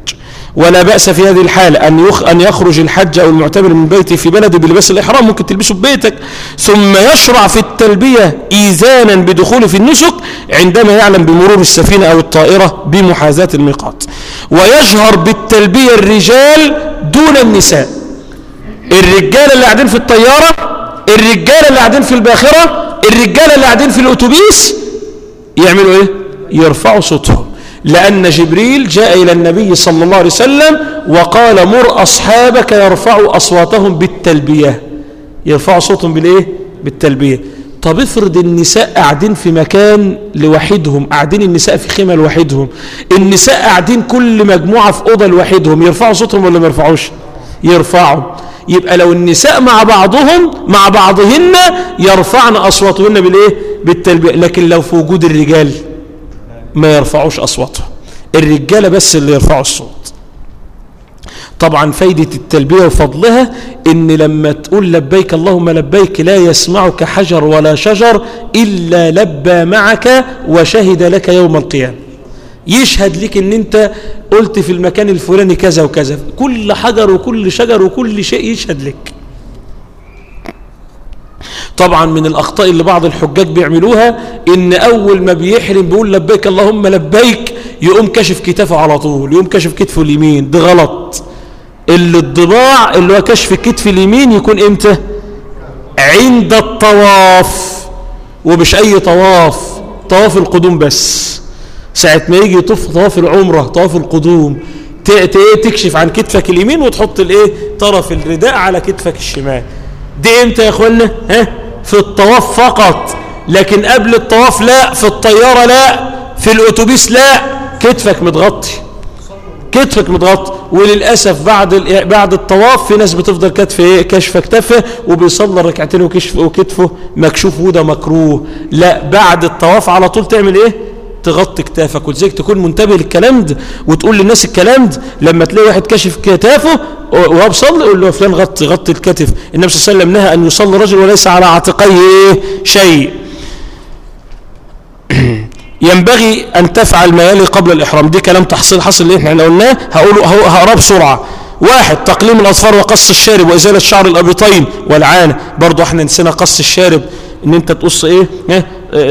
ولا بأس في هذه الحالة أن يخ أن يخرج الحج أو المعتمر من بيته في بلده بلباس الإحرام ممكن تلبسه ببيتك ثم يشرع في التلبية إيذانا بدخوله في النسك عندما يعلم بمرور السفينة أو الطائرة بمحاذاة الميقات. ويجهر بالتلبية الرجال دون النساء. الرجال اللي قاعدين في الطيارة الرجال اللي قاعدين في الباخرة الرجال اللي قاعدين في الأتوبيس يعملوا إيه؟ يرفعوا صوتهم. لأن جبريل جاء إلى النبي صلى الله عليه وسلم وقال مر أصحابك يرفعوا أصواتهم بالتلبية. يرفعوا صوتهم بالإيه؟ بالتلبية. طب افرض النساء قاعدين في مكان لوحدهم قاعدين النساء في خيمة لوحدهم النساء قاعدين كل مجموعة في أوضة لوحدهم يرفعوا صوتهم ولا ما يرفعوش؟ يرفعوا. يبقى لو النساء مع بعضهم مع بعضهن يرفعن أصواتهن بالإيه؟ بالتلبية. لكن لو في وجود الرجال ما يرفعوش أصواتهم. الرجالة بس اللي يرفعوا الصوت. طبعا فايدة التلبية وفضلها إن لما تقول لبيك اللهم لبيك لا يسمعك حجر ولا شجر إلا لبى معك وشهد لك يوم القيامة. يشهد لك إن أنت قلت في المكان الفلاني كذا وكذا. كل حجر وكل شجر وكل شيء يشهد لك طبعا من الأخطاء اللي بعض الحجاج بيعملوها إن أول ما بيحرم بيقول لبيك اللهم لبيك يقوم كشف كتافه على طول يقوم كشف كتفه اليمين. ده غلط. اللي الضباع اللي هو كشف الكتف اليمين يكون إمتى؟ عند الطواف. ومش أي طواف طواف القدوم بس. ساعة ما يجي طواف العمرة طواف القدوم تكشف عن كتفك اليمين وتحط الإيه؟ طرف الرداء على كتفك الشمال. دي إمتى يا اخوانا ها؟ في الطواف فقط. لكن قبل الطواف لا في الطيارة لا في الأتوبيس لا. كتفك متغطي. كتفك متغطي. وللأسف بعد بعد الطواف في ناس بتفضل كتف إيه؟ كشف كتفه وبيصلي ركعتين وكشف وكتفه مكشوف وده مكروه. لا بعد الطواف على طول تعمل إيه؟ تغطي كتافك ولذلك تكون منتبه للكلام ده وتقول للناس الكلام ده. لما تلاقي واحد كشف كتافه وهو بيصلي يقول له فلان غطي غطي الكتف. النبي صلى الله عليه وسلم نهى أن يصلي رجل وليس على عاتقيه شيء. ينبغي أن تفعل ما يلي قبل الإحرام. دي كلام تحصيل حصل اللي إحنا قلناه. هقوله هقراه بسرعة. واحد تقليم الأظفار وقص الشارب وإزالة شعر الأبيطين والعانة. برضو إحنا نسينا قص الشارب. إن أنت تقص إيه؟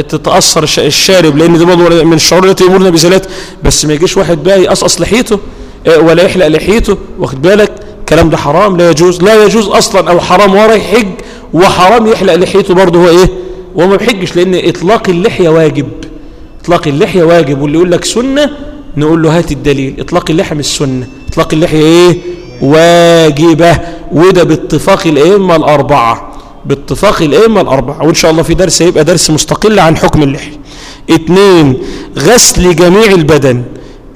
تتأثر الشارب لأن ده برضو من الشعور التي يمرنا بزالات بس ما يجيش واحد بقى يقصقص لحيته آه ولا يحلق لحيته واخد بالك؟ الكلام ده حرام لا يجوز. لا يجوز أصلا أو حرام ورا يحج وحرام يحلق لحيته برضه هو إيه؟ وهو ما بيحجش لأن إطلاق اللحية واجب. إطلاق اللحية واجب واللي يقول لك سنة نقول له هات الدليل. إطلاق اللحية مش سنة. إطلاق اللحية إيه؟ واجبة. وده باتفاق الأئمة الأربعة. باتفاق الأئمة الأربعة وإن شاء الله في درس يبقى درس مستقل عن حكم اللحية. اثنين غسل جميع البدن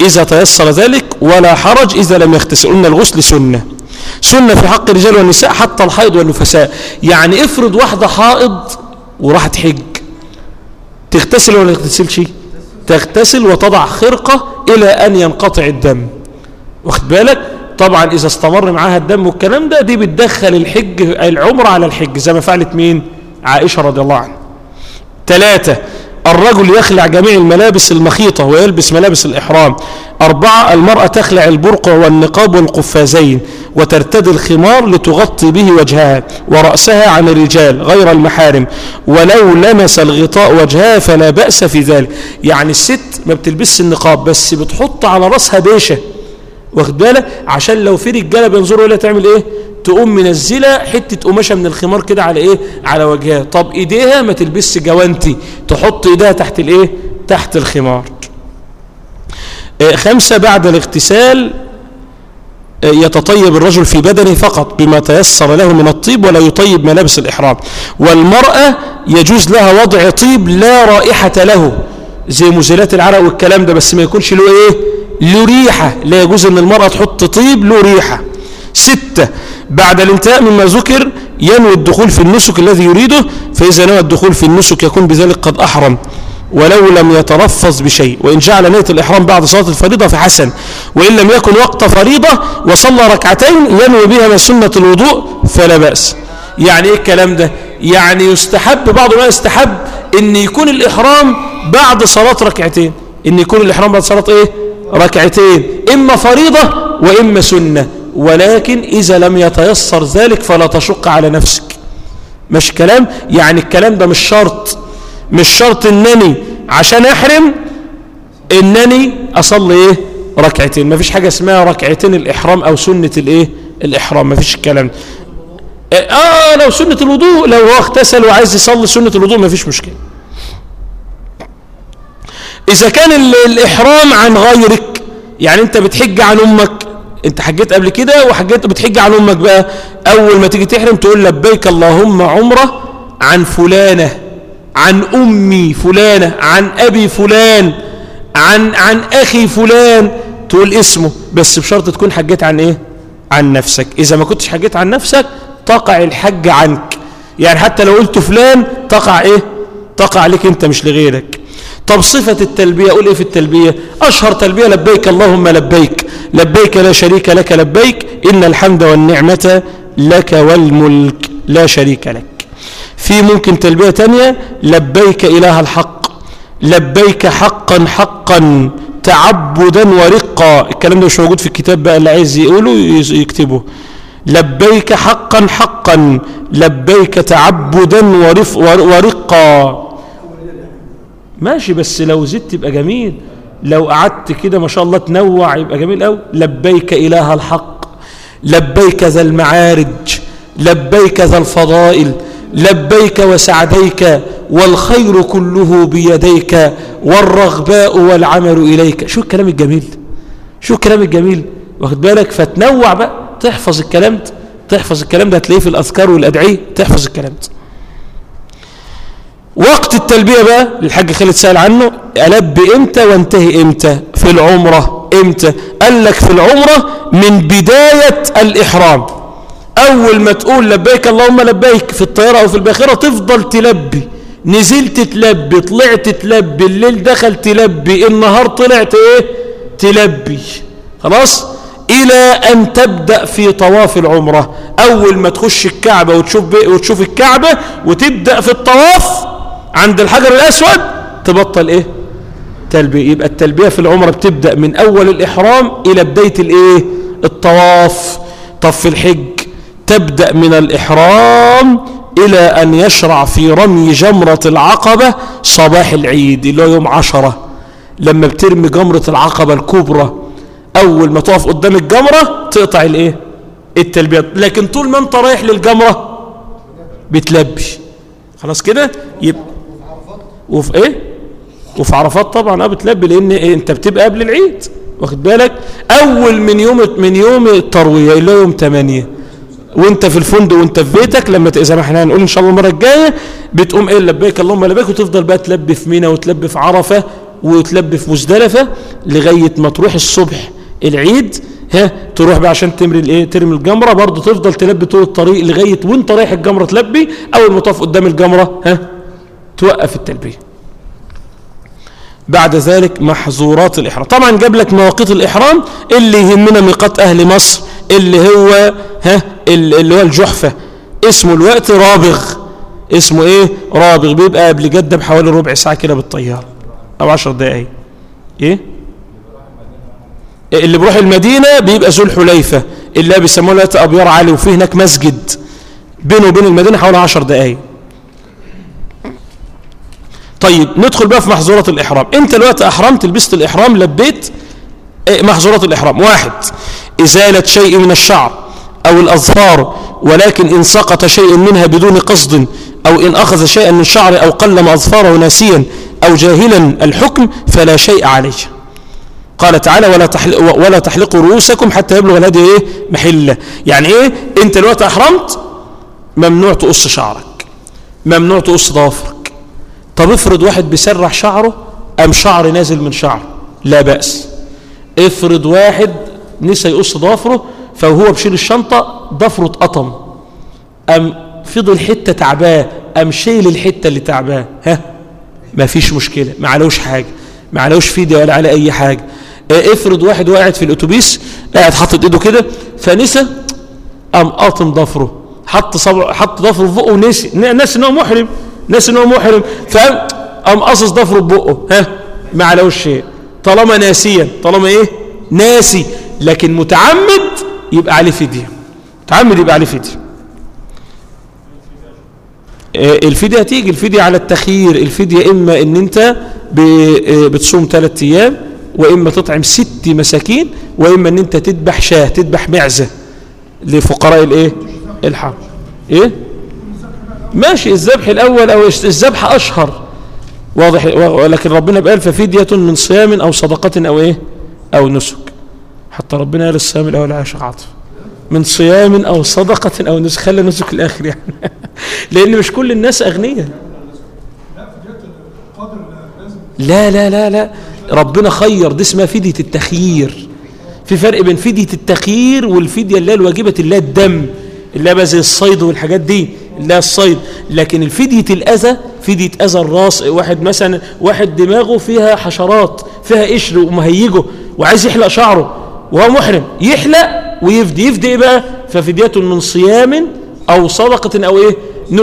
إذا تيسر ذلك ولا حرج إذا لم يغتسل قلنا الغسل سنة. سنة في حق الرجال والنساء حتى الحائض والنفساء. يعني افرض واحدة حائض وراحت حج تغتسل ولا تغتسلش؟ تغتسل وتضع خرقة إلى أن ينقطع الدم. واخد بالك؟ طبعا إذا استمر معاها الدم والكلام ده دي بتدخل الحج العمر على الحج زي ما فعلت مين؟ عائشة رضي الله عنها. ثلاثة الرجل يخلع جميع الملابس المخيطة ويلبس ملابس الإحرام. أربعة المرأة تخلع البرقع والنقاب والقفازين وترتدي الخمار لتغطي به وجهها ورأسها عن الرجال غير المحارم. ولو لمس الغطاء وجهها فلا بأس في ذلك. يعني الست ما بتلبسش النقاب بس بتحط على رأسها بيشة واخد بالك عشان لو في رجالة بينظروا إليها تعمل إيه؟ تقوم منزلة حتة قماشة من الخمار كده على إيه؟ على وجهها. طب إيديها ما تلبسش جوانتي تحط ايديها تحت الإيه؟ تحت الخمار. آه خمسة بعد الاغتسال آه يتطيب الرجل في بدنه فقط بما تيسر له من الطيب ولا يطيب ملابس الإحرام. والمرأة يجوز لها وضع طيب لا رائحة له زي مزيلات العرق والكلام ده بس ما يكونش له إيه؟ له ريحة لا يجوز إن المرأة تحط طيب له ريحة. ستة بعد الانتهاء مما ذكر ينوي الدخول في النسك الذي يريده فإذا نوى الدخول في النسك يكون بذلك قد أحرم. ولو لم يترفظ بشيء. وإن جعل نية الإحرام بعد صلاة الفريضة فحسن. وإن لم يكن وقت فريضة وصلى ركعتين ينوي بها من سنة الوضوء فلا بأس. يعني إيه الكلام ده؟ يعني يستحب بعض ما يستحب إن يكون الإحرام بعد صلاة ركعتين. إن يكون الإحرام بعد صلاة إيه؟ ركعتين إما فريضة وإما سنة. ولكن إذا لم يتيسر ذلك فلا تشق على نفسك. مش كلام؟ يعني الكلام ده مش شرط. مش شرط إنني عشان أحرم إنني أصلي إيه؟ ركعتين. مفيش حاجة اسمها ركعتين الإحرام أو سنة الإيه؟ الإحرام. مفيش الكلام. آه لو سنة الوضوء لو هو اغتسل وعايز يصلي سنة الوضوء مفيش مشكلة. إذا كان الإحرام عن غيرك يعني أنت بتحج عن أمك. أنت حجيت قبل كده وحجيت بتحج عن أمك بقى. أول ما تيجي تحرم تقول لبيك اللهم عمرة عن فلانة عن أمي فلانة عن أبي فلان عن عن أخي فلان. تقول اسمه. بس بشرط تكون حجيت عن إيه؟ عن نفسك. إذا ما كنتش حجيت عن نفسك تقع الحج عنك. يعني حتى لو قلت فلان تقع إيه؟ تقع لك أنت مش لغيرك. طب صفة التلبية أقول إيه في التلبية؟ أشهر تلبية لبيك اللهم لبيك لبيك لا شريك لك لبيك إن الحمد والنعمة لك والملك لا شريك لك. في ممكن تلبية تانية لبيك إله الحق لبيك حقا حقا تعبدا ورقا. الكلام ده مش موجود في الكتاب بقى اللي عايز يقوله يكتبه. لبيك حقا حقا لبيك تعبدا ورف ورقا. ماشي بس لو زدت يبقى جميل. لو قعدت كده ما شاء الله تنوع يبقى جميل قوي لبيك إله الحق لبيك ذا المعارج لبيك ذا الفضائل لبيك وسعديك والخير كله بيديك والرغباء والعمل إليك. شو الكلام الجميل؟ شو الكلام الجميل؟ واخد بالك؟ فتنوع بقى تحفظ الكلام ده تحفظ الكلام ده هتلاقيه في الأذكار والأدعية تحفظ الكلام ده. وقت التلبية بقى الحاج خالد سأل عنه ألبي إمتى وانتهي إمتى؟ في العمرة. إمتى؟ قال لك في العمرة من بداية الإحرام. أول ما تقول لبيك اللهم لبيك في الطيارة أو في الباخرة تفضل تلبي. نزلت تلبي طلعت تلبي الليل دخل تلبي النهار طلعت إيه؟ تلبي. خلاص؟ إلى أن تبدأ في طواف العمرة. أول ما تخش الكعبة وتشوف, وتشوف الكعبة وتبدأ في الطواف عند الحجر الأسود تبطل إيه؟ تلبية. يبقى التلبية في العمرة بتبدأ من أول الإحرام إلى بداية الإيه؟ الطواف. طب في الحج. تبدأ من الإحرام إلى أن يشرع في رمي جمرة العقبة صباح العيد اللي هو يوم عشرة. لما بترمي جمرة العقبة الكبرى أول ما تقف قدام الجمرة تقطع الإيه؟ التلبية. لكن طول ما أنت رايح للجمرة بتلبي. خلاص كده؟ يبقى وفي إيه؟ وفي عرفات طبعا آه بتلبي لأن إيه؟ أنت بتبقى قبل العيد واخد بالك؟ أول من يوم من يوم التروية هو يوم 8 وأنت في الفندق وأنت في بيتك لما زي ما إحنا هنقول إن شاء الله المرة الجاية بتقوم إيه؟ لبيك اللهم لبيك وتفضل بقى تلبي في منى وتلبي في عرفة وتلبي في مزدلفة لغاية ما تروح الصبح العيد ها؟ تروح بقى عشان تمري الإيه؟ ترمي الجمرة برضه تفضل تلبي طول الطريق لغاية وأنت رايح الجمرة تلبي أول ما تقف قدام الجمرة ها؟ توقف التلبية. بعد ذلك محظورات الإحرام. طبعا جاب لك مواقيت الإحرام اللي يهمنا ميقات أهل مصر اللي هو ها اللي هو الجحفة. اسمه الوقت رابغ. اسمه إيه؟ رابغ. بيبقى قبل جدة بحوالي ربع ساعة كده بالطيارة أو عشر دقايق. إيه؟ اللي بيروح المدينة بيبقى ذو الحليفة اللي بيسموه الوقت أبيار علي وفيه هناك مسجد بينه وبين المدينة حوالي عشر دقايق. طيب ندخل بقى في محظورات الإحرام. أنت الوقت أحرمت لبست الإحرام لبيت إيه محظورات الإحرام. واحد إزالة شيء من الشعر أو الأظفار ولكن إن سقط شيء منها بدون قصد أو إن أخذ شيئا من شعر أو قلم أظفاره ناسيا أو جاهلا الحكم فلا شيء عليه. قال تعالى ولا تحلق ولا تحلقوا رؤوسكم حتى يبلغ الهدي إيه؟ محله يعني إيه؟ أنت الوقت أحرمت ممنوع تقص شعرك ممنوع تقص ضوافرك طب افرض واحد بيسرح شعره ام شعر نازل من شعره. لا بأس. افرض واحد نسى يقص ضوافره فهو بشيل الشنطة ضفره اتقطم. ام فضل حتة تعباه ام شيل الحتة اللي تعباه. ها؟ ما فيش مشكلة. ما علوش حاجة. ما علوش فدية ولا على أي حاجة. آه افرض واحد وقعد في الأتوبيس قاعد حاطط إيده كده فنسى قام قاطم ضفره. حط صبع حط ضفره بقه ونسي. ناس إن هو محرم. ناس ان هو محرم فقام قام قصص ضفره ببقه ها؟ ما علوش شيء. طالما ناسيا. طالما إيه؟ ناسي. لكن متعمد يبقى عليه فدية. متعمد يبقى عليه فدية. آه الفدية هتيجي. الفدية على التخيير. الفدية إما إن أنت بتصوم ثلاثة أيام وإما تطعم ست مساكين وإما إن أنت تذبح شاة تذبح معزة لفقراء الإيه؟ الحرم إيه؟ ماشي الذبح الأول أو الذبح أشهر. واضح ولكن ربنا قال ففدية من صيام أو صدقة أو إيه؟ أو نسك. حتى ربنا قال الصيام الأول عاش عاطف من صيام أو صدقة أو نسك. خلى نسك الآخر يعني. لأن مش كل الناس أغنياء. لا لا لا لا. ربنا خير. دي اسمها فدية التخيير. في فرق بين فدية التخيير والفدية اللي هي الواجبة اللي هي الدم اللي هي زي الصيد والحاجات دي. هي الصيد لكن الفدية الأذى فدية أذى الراس واحد مثلا واحد دماغه فيها حشرات فيها قشر ومهيجه وعايز يحلق شعره وهو محرم يحلق ويفدي يفدي إيه بقى؟ ففدية من صيام أو صدقة أو إيه؟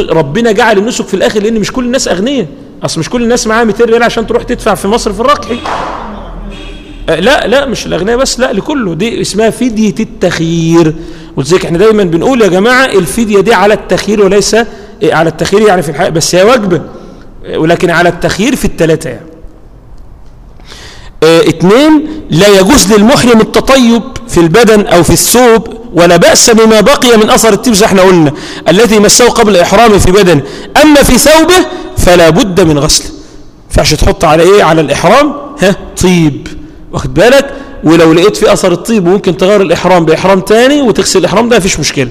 ربنا جعل النسك في الآخر لأن مش كل الناس أغنياء. أصل مش كل الناس معاها 200 ريال عشان تروح تدفع في مصر في الرقحي. لا لا مش الأغنياء بس لا لكله. دي اسمها فدية التخيير. ولذلك إحنا دايما بنقول يا جماعة الفدية دي على التخيير وليس على التخيير يعني في الحقيقة بس هي واجبة ولكن على التخيير في الثلاثة يعني. آه لا يجوز للمحرم التطيب في البدن أو في الثوب ولا بأس بما بقي من أثر زي إحنا قلنا الذي مسه قبل إحرامه في بدنه أما في ثوبه فلا بد من غسله فعش تحط على إيه؟ على الإحرام ها طيب. واخد بالك؟ ولو لقيت في أثر الطيب ممكن تغير الإحرام بإحرام تاني وتغسل الإحرام ده مفيش مشكلة.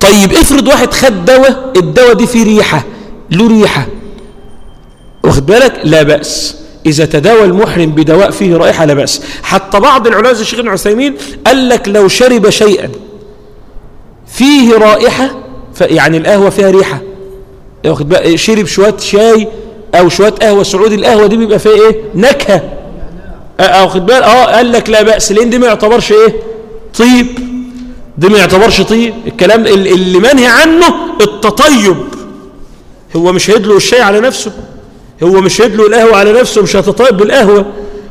طيب افرض واحد خد دواء الدواء دي فيه ريحة له ريحة. واخد بالك؟ لا بأس. إذا تداوى المحرم بدواء فيه رائحة لا بأس. حتى بعض العلماء زي الشيخ ابن عثيمين قال لك لو شرب شيئا فيه رائحة يعني القهوة فيها ريحة. واخد بالك شرب شوية شاي أو شوية قهوة سعودي القهوة دي بيبقى فيها إيه؟ نكهة. واخد بالك آه قال لك لا بأس. لأن دي ما يعتبرش إيه؟ طيب. دي ما يعتبرش طيب. الكلام اللي منهي عنه التطيب. هو مش هيدلق الشاي على نفسه. هو مش هيدلق القهوة على نفسه مش هتطيب بالقهوة.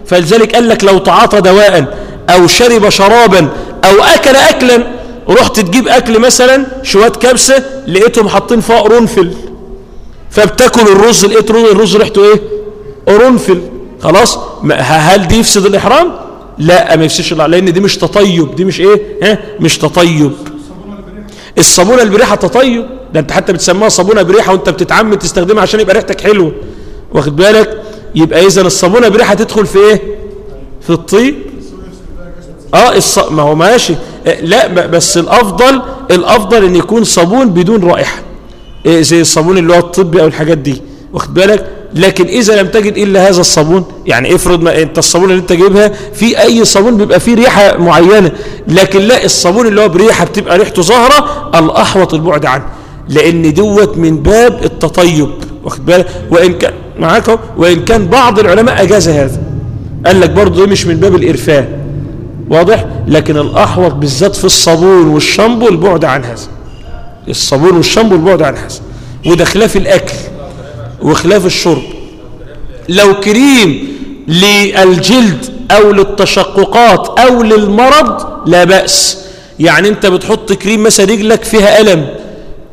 فلذلك قال لك لو تعاطى دواء أو شرب شرابا أو أكل أكلا رحت تجيب أكل مثلا شوية كبسة لقيتهم حاطين فيها قرنفل فبتاكل الرز لقيت الرز ريحته إيه؟ قرنفل خلاص؟ هل دي يفسد الإحرام؟ لا ما يفسدش الله لأن دي مش تطيب. دي مش إيه؟ ها؟ مش تطيب. الصابونة اللي بريحة تطيب. ده أنت حتى بتسموها صابونة بريحة وأنت بتتعمد تستخدمها عشان يبقى ريحتك حلوة. واخد بالك؟ يبقى إذا الصابونة بريحة تدخل في إيه؟ في الطيب. آه الص... ما هو ماشي. آه، لا بس الأفضل الأفضل إن يكون صابون بدون رائحة. إيه زي الصابون اللي هو الطبي أو الحاجات دي. واخد بالك؟ لكن إذا لم تجد إلا هذا الصابون يعني افرض ما أنت الصابون اللي أنت جايبها في أي صابون بيبقى فيه ريحة معينة لكن لا الصابون اللي هو بريحة بتبقى ريحته ظاهره الأحوط البعد عنه لأن دوت من باب التطيب واخد بالك؟ وإن كان معاك وإن كان بعض العلماء أجاز هذا قال لك برضه ده مش من باب الارفاه واضح؟ لكن الأحوط بالذات في الصابون والشامبو البعد عن هذا الصابون والشامبو البعد عن هذا وده خلاف الأكل. وخلاف الشرب. لو كريم للجلد أو للتشققات أو للمرض لا بأس. يعني أنت بتحط كريم مثلا رجلك فيها ألم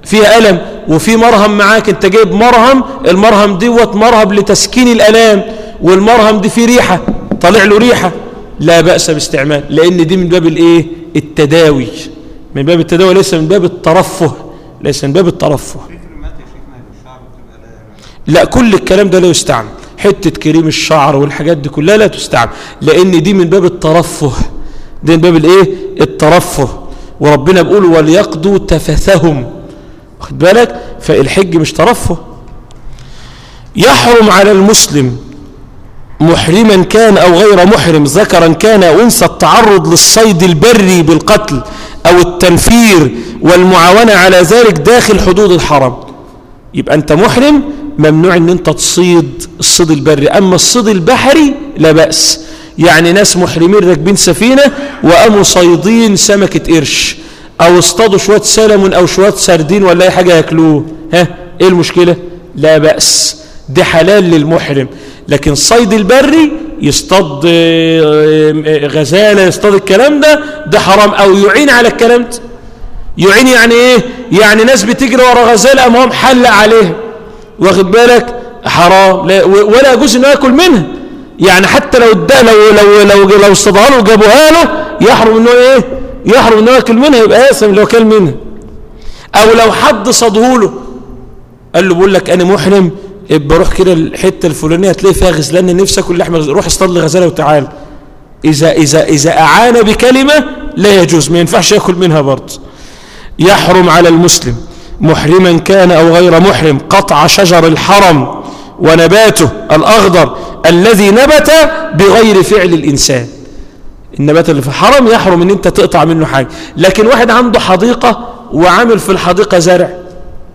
فيها ألم وفي مرهم معاك أنت جايب مرهم المرهم دوت مرهم لتسكين الألام والمرهم دي فيه ريحة طالع له ريحة. لا بأس باستعمال لأن دي من باب الإيه؟ التداوي. من باب التداوي ليس من باب الترفه ليس من باب الترفه. لا كل الكلام ده لا يستعمل. حتة كريم الشعر والحاجات دي كلها لا تستعمل لأن دي من باب الترفه. دي من باب الإيه؟ الترفه. وربنا بيقول وليقضوا تفثهم. واخد بالك؟ فالحج مش ترفه. يحرم على المسلم محرما كان أو غير محرم ذكرا كان أو أنثى التعرض للصيد البري بالقتل أو التنفير والمعاونة على ذلك داخل حدود الحرم. يبقى أنت محرم ممنوع أن أنت تصيد الصيد البري. أما الصيد البحري لا بأس. يعني ناس محرمين راكبين سفينة وقاموا صيدين سمكة قرش أو اصطادوا شوية سلمون أو شوية سردين ولا أي حاجة ياكلوه. ها؟ إيه المشكلة؟ لا بأس. ده حلال للمحرم. لكن صيد البري يصطاد غزالة يصطاد الكلام ده ده حرام. أو يعين على الكلام ده. يعين يعني إيه؟ يعني ناس بتجري ورا غزالة امام حلق عليها واخد بالك؟ حرام. لا ولا يجوز إنه يأكل منها يعني حتى لو ده لو لو لو لو اصطادها له وجابوها له يحرم إنه إيه؟ يحرم إنه يأكل منها يبقى اسم لو كل منها. أو لو حد صاده له قال له بقول لك أنا محرم ابقى روح كده الحتة الفلانية هتلاقي فيها غزلان نفسك كل لحمة روح اصطاد لي غزاله وتعال. إذا إذا إذا أعان بكلمة لا يجوز ما ينفعش يأكل منها برضه. يحرم على المسلم. محرما كان أو غير محرم قطع شجر الحرم ونباته الأخضر الذي نبت بغير فعل الإنسان. النبات اللي في الحرم يحرم إن أنت تقطع منه حاجة. لكن واحد عنده حديقة وعامل في الحديقة زرع.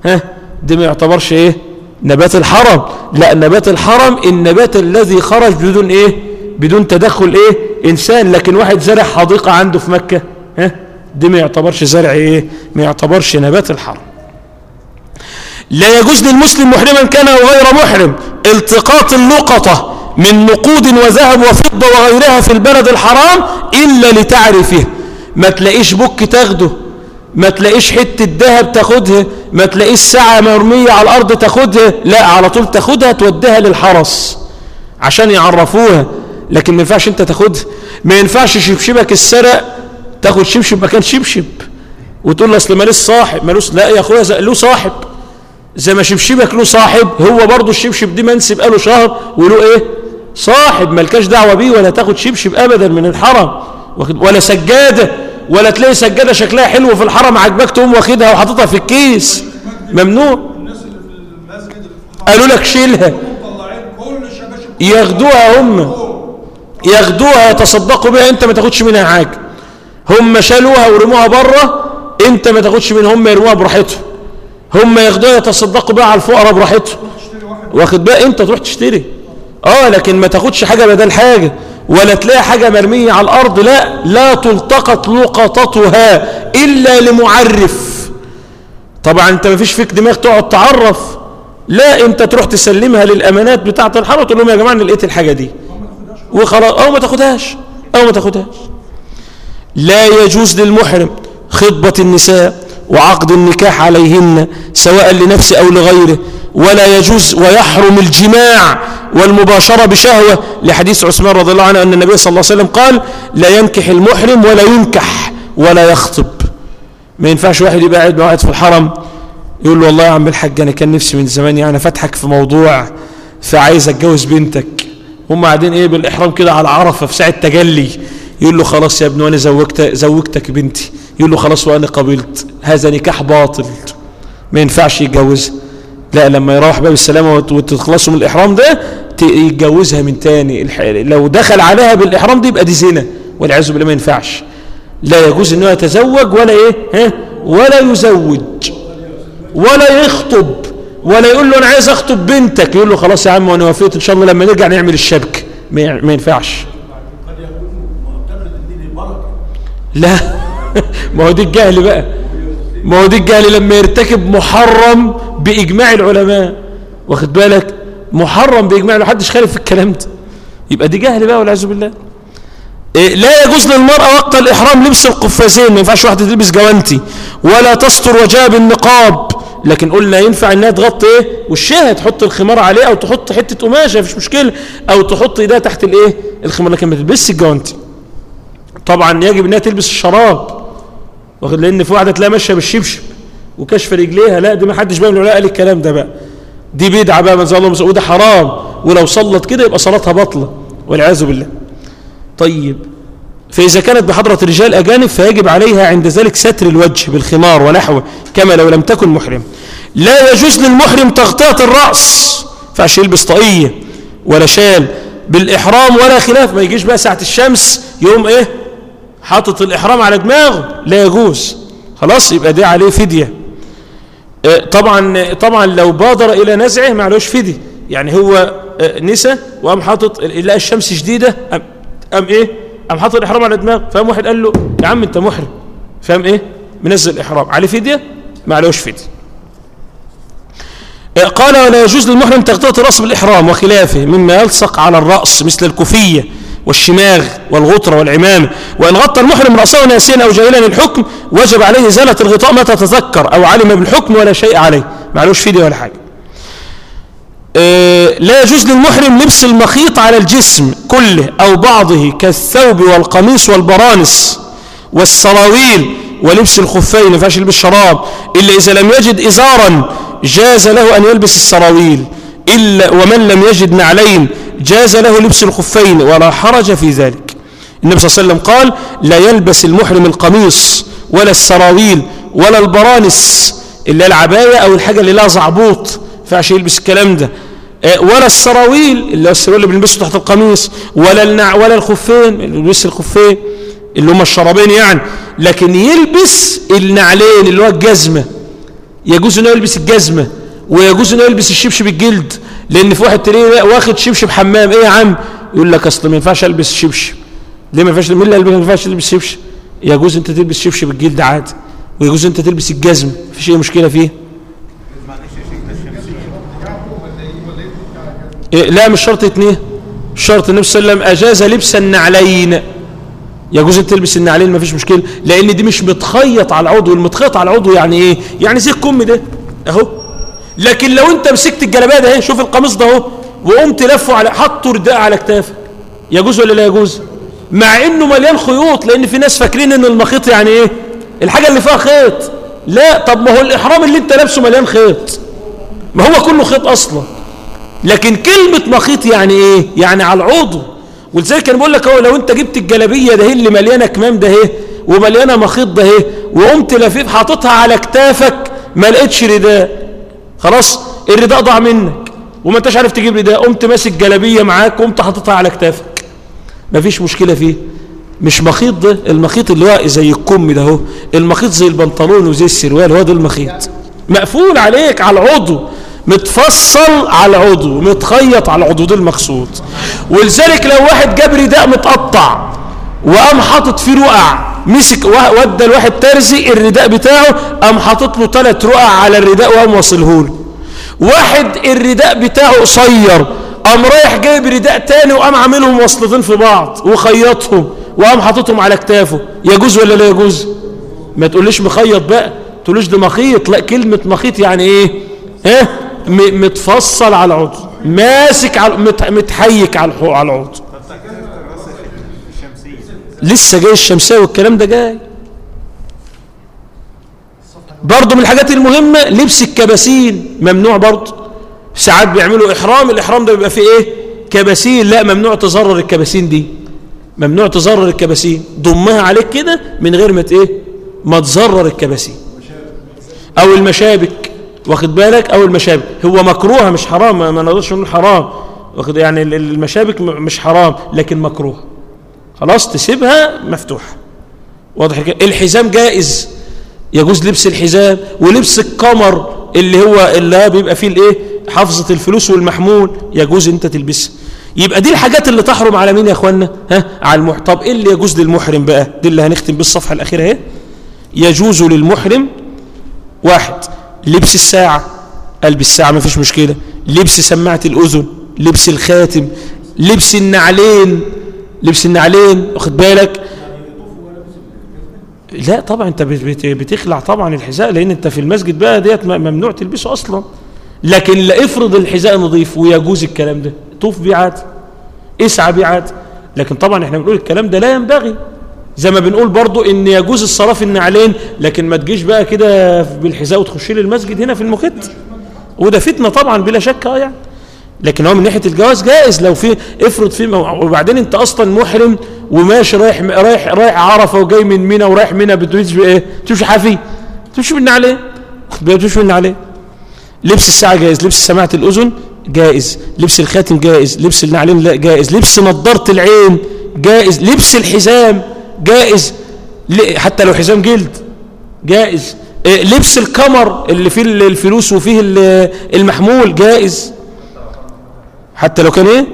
ها؟ ده ما يعتبرش إيه؟ نبات الحرم. لا نبات الحرم النبات الذي خرج بدون إيه؟ بدون تدخل إيه؟ إنسان. لكن واحد زرع حديقة عنده في مكة. ها؟ دي ما يعتبرش زرع إيه؟ ما يعتبرش نبات الحرم. لا يجوز للمسلم محرما كان أو غير محرم التقاط اللقطة من نقود وذهب وفضة وغيرها في البلد الحرام إلا لتعرفه. ما تلاقيش بك تاخده ما تلاقيش حتة ذهب تاخدها ما تلاقيش ساعة مرمية على الأرض تاخدها لا على طول تاخدها توديها للحرس عشان يعرفوها. لكن ما ينفعش انت تاخدها. ما ينفعش شبشبك السرق تاخد شبشب مكان شبشب وتقول له أصل مالوش صاحب مالوش لا يا أخويا له صاحب. زي ما شبشبك له صاحب هو برضه الشبشب دي منسب قاله شهر وله إيه؟ صاحب مالكاش دعوة بيه ولا تاخد شبشب ابدا من الحرم. ولا سجادة ولا تلاقي سجادة شكلها حلو في الحرم عجبك تقوم واخدها وحاططها في الكيس. ممنوع. قالوا لك شيلها. ياخدوها هم. ياخدوها يتصدقوا بها انت ما تاخدش منها حاجة. هم شالوها ورموها بره انت ما تاخدش منها هم يرموها براحتهم. هم ياخدوها يتصدقوا بها على الفقراء براحتهم. واخد بقى انت تروح تشتري؟ آه لكن ما تاخدش حاجة بدل حاجة ولا تلاقي حاجة مرمية على الأرض لا لا تلتقط لقطتها إلا لمعرف. طبعا أنت ما فيش فيك دماغ تقعد تعرف. لا أنت تروح تسلمها للأمانات بتاعة الحرم وتقول لهم يا جماعة أنا لقيت الحاجة دي. وخلاص أو ما تاخدهاش أو ما تاخدهاش. لا يجوز للمحرم خطبة النساء وعقد النكاح عليهن سواء لنفسه أو لغيره. ولا يجوز ويحرم الجماع والمباشرة بشهوة. لحديث عثمان رضي الله عنه أن النبي صلى الله عليه وسلم قال لا ينكح المحرم ولا ينكح ولا يخطب. ما ينفعش واحد يبقى قاعد في الحرم يقول له والله يا عم الحاج أنا كان نفسي من زمان يعني فاتحك في موضوع فعايز أتجوز بنتك. هم قاعدين إيه بالإحرام كده على عرفة في ساعة تجلي. يقول له خلاص يا ابني وأنا زوجت زوجتك بنتي. يقول له خلاص وأنا قبلت. هذا نكاح باطل. ما ينفعش يتجوزها لا لما يروح باب السلامة وت- وتخلصوا من الإحرام ده يتجوزها من تاني. لو دخل عليها بالإحرام دي يبقى دي زنا والعياذ بالله ما ينفعش. لا يجوز إنه يتزوج ولا إيه؟ ها؟ ولا يزوج. ولا يخطب. ولا يقول له أنا عايز أخطب بنتك. يقول له خلاص يا عم وأنا وافقت. إن شاء الله لما نرجع نعمل الشبكه ما ينفعش. لا. ما هو دي الجهل بقى. ما هو دي الجهل لما يرتكب محرم بإجماع العلماء. واخد بالك؟ محرم بإجماع العلماء. محدش خالف في الكلام ده. يبقى دي جهل بقى والعياذ بالله. إيه، لا يجوز للمرأة وقت الإحرام لبس القفازين. ما ينفعش واحدة تلبس جوانتي. ولا تستر وجهها بالنقاب لكن قلنا ينفع إنها تغطي إيه؟ وشها. تحط الخمار عليه أو تحط حتة قماشة. مفيش مشكلة. أو تحط ايدها تحت الإيه؟ الخمار. لكن ما تلبسش الجوانتي. طبعا يجب إنها تلبس الشراب. واخد؟ لأن في واحدة تلاقيها ماشية بالشبشب وكشف رجليها. لا دي ما حدش بقى من العلماء قال الكلام ده بقى. دي بدعة بقى من الله وده حرام. ولو صلت كده يبقى صلاتها باطلة. والعياذ بالله. طيب فإذا كانت بحضرة رجال أجانب فيجب عليها عند ذلك ستر الوجه بالخمار ونحوه كما لو لم تكن محرم. لا يجوز للمحرم تغطية الرأس. فعش يلبس طاقية ولا شال بالإحرام ولا خلاف. ما يجيش بقى ساعة الشمس يوم إيه؟ حاطط الإحرام على دماغه لا يجوز. خلاص يبقى دي عليه فدية. آه، طبعا طبعا لو بادر إلى نزعه ما عليهوش فدية. يعني هو آه، نسى وقام حاطط لقى الشمس شديدة قام إيه؟ قام حاطط الإحرام على دماغه. فقام واحد قال له يا عم أنت محرم. فاهم إيه؟ منزل الإحرام. عليه فدية؟ ما عليهوش فدية قال ولا يجوز للمحرم تغطية الرأس بالإحرام وخلافه مما يلصق على الرأس مثل الكوفية. والشماغ والغطرة والعمامة وإن غطى المحرم رأسه ناسيا أو جاهلا الحكم وجب عليه إزالة الغطاء متى تذكر أو علم بالحكم ولا شيء عليه. معلوش فيديو ولا حاجة. آه، لا يجوز للمحرم لبس المخيط على الجسم كله أو بعضه كالثوب والقميص والبرانس والسراويل ولبس الخفين ما ينفعش يلبس شراب. إلا إذا لم يجد إزارا جاز له أن يلبس السراويل. إلا ومن لم يجد نعلين جاز له لبس الخفين ولا حرج في ذلك. النبي صلى الله عليه وسلم قال لا يلبس المحرم القميص ولا السراويل ولا البرانس إلا العباية أو الحاجة اللي لها زعبوط. ينفعش يلبس الكلام ده. آه، ولا السراويل اللي هو السراويل اللي بنلبسه تحت القميص ولا النع ولا الخفين اللي بيلبس الخفين اللي هم الشرابين يعني. لكن يلبس النعلين اللي هو الجزمة. يجوز إنه يلبس الجزمة. ويجوز إنه يلبس الشبشب الجلد لأن في واحد تلاقيه واخد شبشب حمام إيه يا عم؟ يقول لك أصل ما ينفعش ألبس شبشب. ليه ما ينفعش؟ مين اللي ما ينفعش تلبس شبشب؟ يجوز أنت تلبس شبشب الجلد عادي ويجوز أنت تلبس الجزم مفيش أي مشكلة فيه. إيه لا مش شرط اتنين. شرط النبي صلى الله عليه وسلم أجاز لبس النعلين. يجوز أنت تلبس النعلين مفيش مشكلة لأن دي مش متخيط على العضو المتخيط على العضو يعني إيه؟ يعني زي الكم ده أهو. لكن لو انت مسكت الجلابية ده اهي شوف القميص ده اهو وقمت لفه على حطه رداء على كتافك. يجوز ولا لا يجوز؟ مع انه مليان خيوط لأن في ناس فاكرين إن المخيط يعني إيه؟ الحاجة اللي فيها خيط. لا طب ما هو الإحرام اللي انت لابسه مليان خيط. ما هو كله خيط أصلا. لكن كلمة مخيط يعني إيه؟ يعني على العضو. ولذلك أنا بقول لك أهو لو انت جبت الجلابية ده اللي مليانة كمام ده اهي ومليانة مخيط ده اهي وقمت لفيف حاططها على كتافك ما لقيتش رداء. خلاص الرداء ضاع منك. وما انتش عارف تجيب رداء. قمت ماسك جلابية معاك وقمت حاططها على كتافك. مفيش مشكلة فيه. مش مخيط ده المخيط اللي هو زي الكم ده اهو. المخيط زي البنطلون وزي السروال هو ده المخيط. مقفول عليك على العضو. متفصل على العضو. متخيط على العضو ده المقصود. ولذلك لو واحد جاب رداء متقطع. وقام حاطط فيه رقع. مسك ودى الواحد ترزي الرداء بتاعه قام حاطط له ثلاث رقع على الرداء وقام واصله له واحد الرداء بتاعه قصير قام رايح جايب رداء تاني وقام عاملهم وصلتين في بعض وخيطهم وقام حاططهم على كتافه. يجوز ولا لا يجوز؟ ما تقوليش مخيط بقى تقوليش ده مخيط. لا كلمة مخيط يعني إيه؟ ها؟ متفصل على العضو. ماسك على مت- متحيك على العضو. لسه جاي الشمسية والكلام ده جاي. برضه من الحاجات المهمة لبس الكباسين ممنوع برضه. ساعات بيعملوا إحرام الإحرام ده بيبقى فيه إيه؟ كباسين. لا ممنوع تزرر الكباسين دي. ممنوع تزرر الكباسين. ضمها عليك كده من غير ما إيه؟ ما تزرر الكباسين. أو المشابك واخد بالك؟ أو المشابك. هو مكروه مش حرام. ما نقدرش نقول حرام. واخد يعني ال- ال- المشابك مش حرام لكن مكروه. خلاص تسيبها مفتوحة. واضح الحزام جائز. يجوز لبس الحزام ولبس القمر اللي هو اللي بيبقى فيه الايه؟ حفظة الفلوس والمحمول. يجوز انت تلبسها. يبقى دي الحاجات اللي تحرم على مين يا اخوانا؟ ها؟ على المحرم طب إيه اللي يجوز للمحرم بقى؟ دي اللي هنختم بالصفحة الأخيرة اهي. يجوز للمحرم واحد لبس الساعة. قلبس الساعة ما فيش مشكلة. لبس سماعة الأذن لبس الخاتم لبس النعلين. لبس النعلين واخد بالك؟ لا طبعا أنت بت- بت- بتخلع طبعا الحذاء لأن أنت في المسجد بقى ديت ممنوع تلبسه أصلا. لكن لا افرض الحذاء نظيف ويجوز الكلام ده. طوف بيه عادي اسعى بيه عادي لكن طبعا إحنا بنقول الكلام ده لا ينبغي. زي ما بنقول برضو إن يجوز الصلاة في النعلين لكن ما تجيش بقى كده بالحذاء وتخش لي المسجد هنا في المكت وده فتنة طبعا بلا شك آه يعني. لكن هو من ناحية الجواز جائز لو في افرض في وبعدين انت أصلا محرم وماشي رايح رايح رايح عرفة وجاي من منى ورايح منى بتمشي بايه؟ تمشي حافي. تمشي من عليه. تمشي من عليه. لبس الساعة جائز لبس سماعة الأذن جائز لبس الخاتم جائز لبس النعلين لا جائز لبس نضاره العين جائز لبس الحزام جائز. حتى لو حزام جلد جائز. إيه، لبس الكمر اللي فيه الفلوس وفيه ال- المحمول جائز. حتى لو كان إيه؟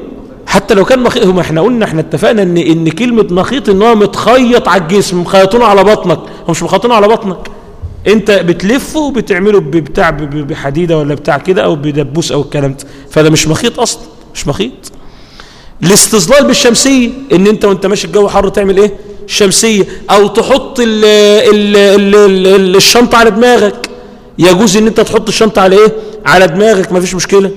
حتى لو كان مخيط ما إحنا قلنا إحنا اتفقنا ان إن كلمة مخيط إن هو متخيط على الجسم مخيطونه على بطنك. هو مش مخيطونه على بطنك. أنت بتلفه وبتعمله ببتاع بحديدة ولا بتاع كده أو بدبوس أو الكلام ده. فده مش مخيط أصلا مش مخيط. الاستظلال بالشمسية إن أنت وأنت ماشي الجو حر تعمل إيه؟ شمسية. أو تحط ال ال ال ال الشنطة على دماغك. يجوز إن أنت تحط الشنطة على إيه؟ على دماغك. مفيش مشكلة.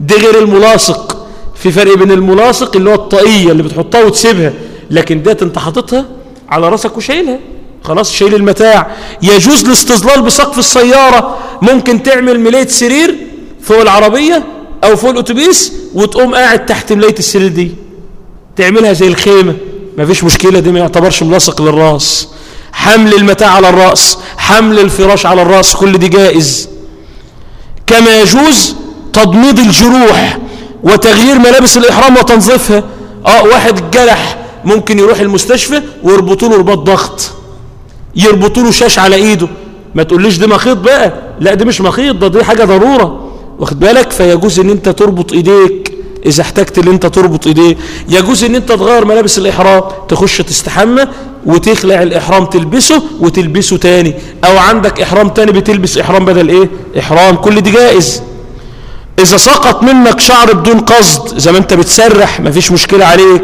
دي غير الملاصق. في فرق بين الملاصق اللي هو الطاقية اللي بتحطها وتسيبها لكن ديت انت حاططها على راسك وشايلها. خلاص شايل المتاع. يجوز الاستظلال بسقف السيارة. ممكن تعمل ملاية سرير فوق العربية أو فوق الأتوبيس وتقوم قاعد تحت ملاية السرير دي. تعملها زي الخيمة. مفيش مشكلة دي ما يعتبرش ملاصق للراس. حمل المتاع على الرأس. حمل الفراش على الرأس كل دي جائز. كما يجوز تضميد الجروح وتغيير ملابس الإحرام وتنظيفها. آه واحد جرح ممكن يروح المستشفى ويربطوا له رباط ضغط يربطوا له شاش على إيده. ما تقوليش دي مخيط بقى لا دي مش مخيط ده دي حاجة ضرورة. واخد بالك؟ فيجوز إن أنت تربط إيديك. إذا احتجت إن أنت تربط إيديك يجوز إن أنت تغير ملابس الإحرام. تخش تستحمى وتخلع الإحرام تلبسه وتلبسه تاني. أو عندك إحرام تاني بتلبس إحرام بدل إيه؟ إحرام. كل دي جائز. إذا سقط منك شعر بدون قصد زي ما أنت بتسرح مفيش مشكلة عليك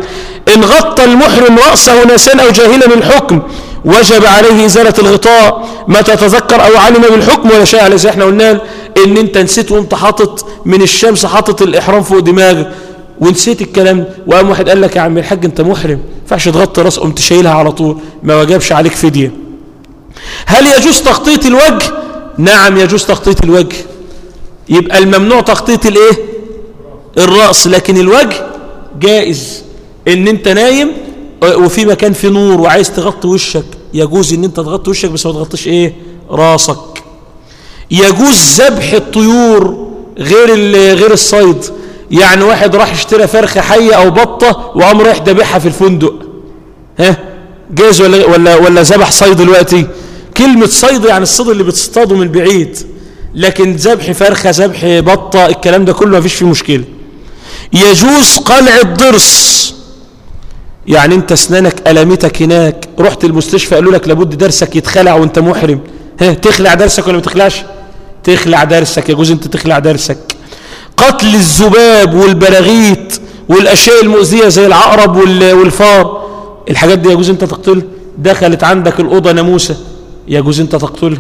إن غطى المحرم رأسه ناسا أو جاهلا الحكم وجب عليه إزالة الغطاء. ما تتذكر أو علم بالحكم ولا شيء عليه إحنا قلنا إن أنت نسيت وأنت حاطط من الشمس حاطط الإحرام فوق دماغك ونسيت الكلام ده وقام واحد قال لك يا عم الحاج أنت محرم ينفعش تغطي راسك قمت شايلها على طول ما وجبش عليك فدية. هل يجوز تغطية الوجه؟ نعم يجوز تغطية الوجه. يبقى الممنوع تغطية الايه؟ الرأس. لكن الوجه جائز. ان انت نايم وفي مكان فيه نور وعايز تغطي وشك يجوز ان انت تغطي وشك بس ما تغطيش إيه؟ راسك. يجوز ذبح الطيور غير غير الصيد. يعني واحد راح اشترى فرخه حية أو بطة وقام رايح ذبحها في الفندق. ها؟ جاز ولا ولا ولا ذبح صيد دلوقتي؟ كلمة صيد يعني الصيد اللي بتصطاده من بعيد. لكن ذبح فرخة ذبح بطة الكلام ده كله ما فيش فيه مشكلة. يجوز قلع الضرس. يعني انت اسنانك ألمتك هناك رحت المستشفى قالوا لك لابد درسك يتخلع وانت محرم. ها تخلع درسك ولا ما تخلعش؟ تخلع درسك يجوز انت تخلع درسك. قتل الذباب والبراغيث والأشياء المؤذية زي العقرب والفار. الحاجات دي يجوز انت تقتلها؟ دخلت عندك الأوضة ناموسة يجوز انت تقتلها.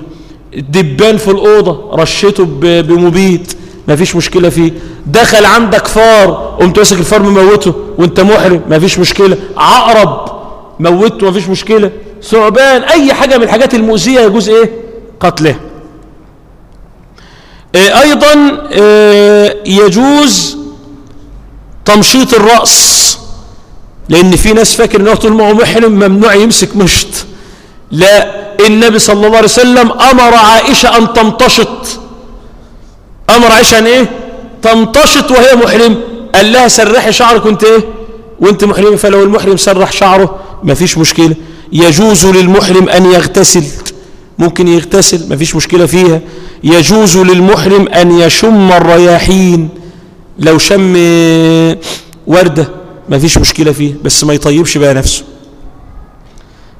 الدبان في الأوضة رشته بمبيد ما فيش مشكلة فيه. دخل عندك فار قمت ماسك الفار مموته وانت محرم ما فيش مشكلة. عقرب موته ما فيش مشكلة. ثعبان أي حاجة من الحاجات المؤذية يجوز إيه؟ قتلها إيه أيضا إيه يجوز تمشيط الرأس لأن في ناس فاكر إن طول ما هو محرم ممنوع يمسك مشط. لا النبي صلى الله عليه وسلم أمر عائشة أن تمتشط أمر عائشة أن إيه؟ تمتشط وهي محرم. قال لها سرحي شعرك وأنت إيه؟ وأنت محرم. فلو المحرم سرح شعره ما فيش مشكلة. يجوز للمحرم أن يغتسل. ممكن يغتسل ما فيش مشكلة فيها. يجوز للمحرم أن يشم الرياحين. لو شم وردة ما فيش مشكلة فيه بس ما يطيبش بقى نفسه.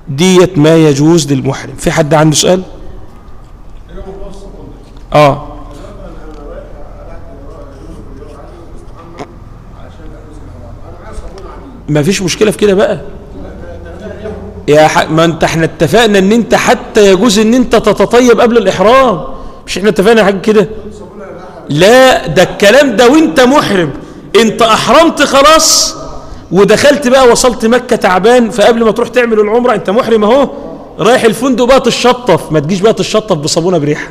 ديت ما يجوز للمحرم. في حد عنده سؤال؟ آه. ما فيش مشكلة في كده بقى. يا ح... ما انت إحنا اتفقنا ان انت حتى يجوز ان انت تتطيب قبل الإحرام. مش إحنا اتفقنا حاجة كده؟ لا ده الكلام ده وانت محرم. انت أحرمت خلاص. ودخلت بقى وصلت مكة تعبان فقبل ما تروح تعمل العمرة أنت محرم أهو رايح الفندق بقى تشطف ما تجيش بقى تشطف بصابونة بريحة.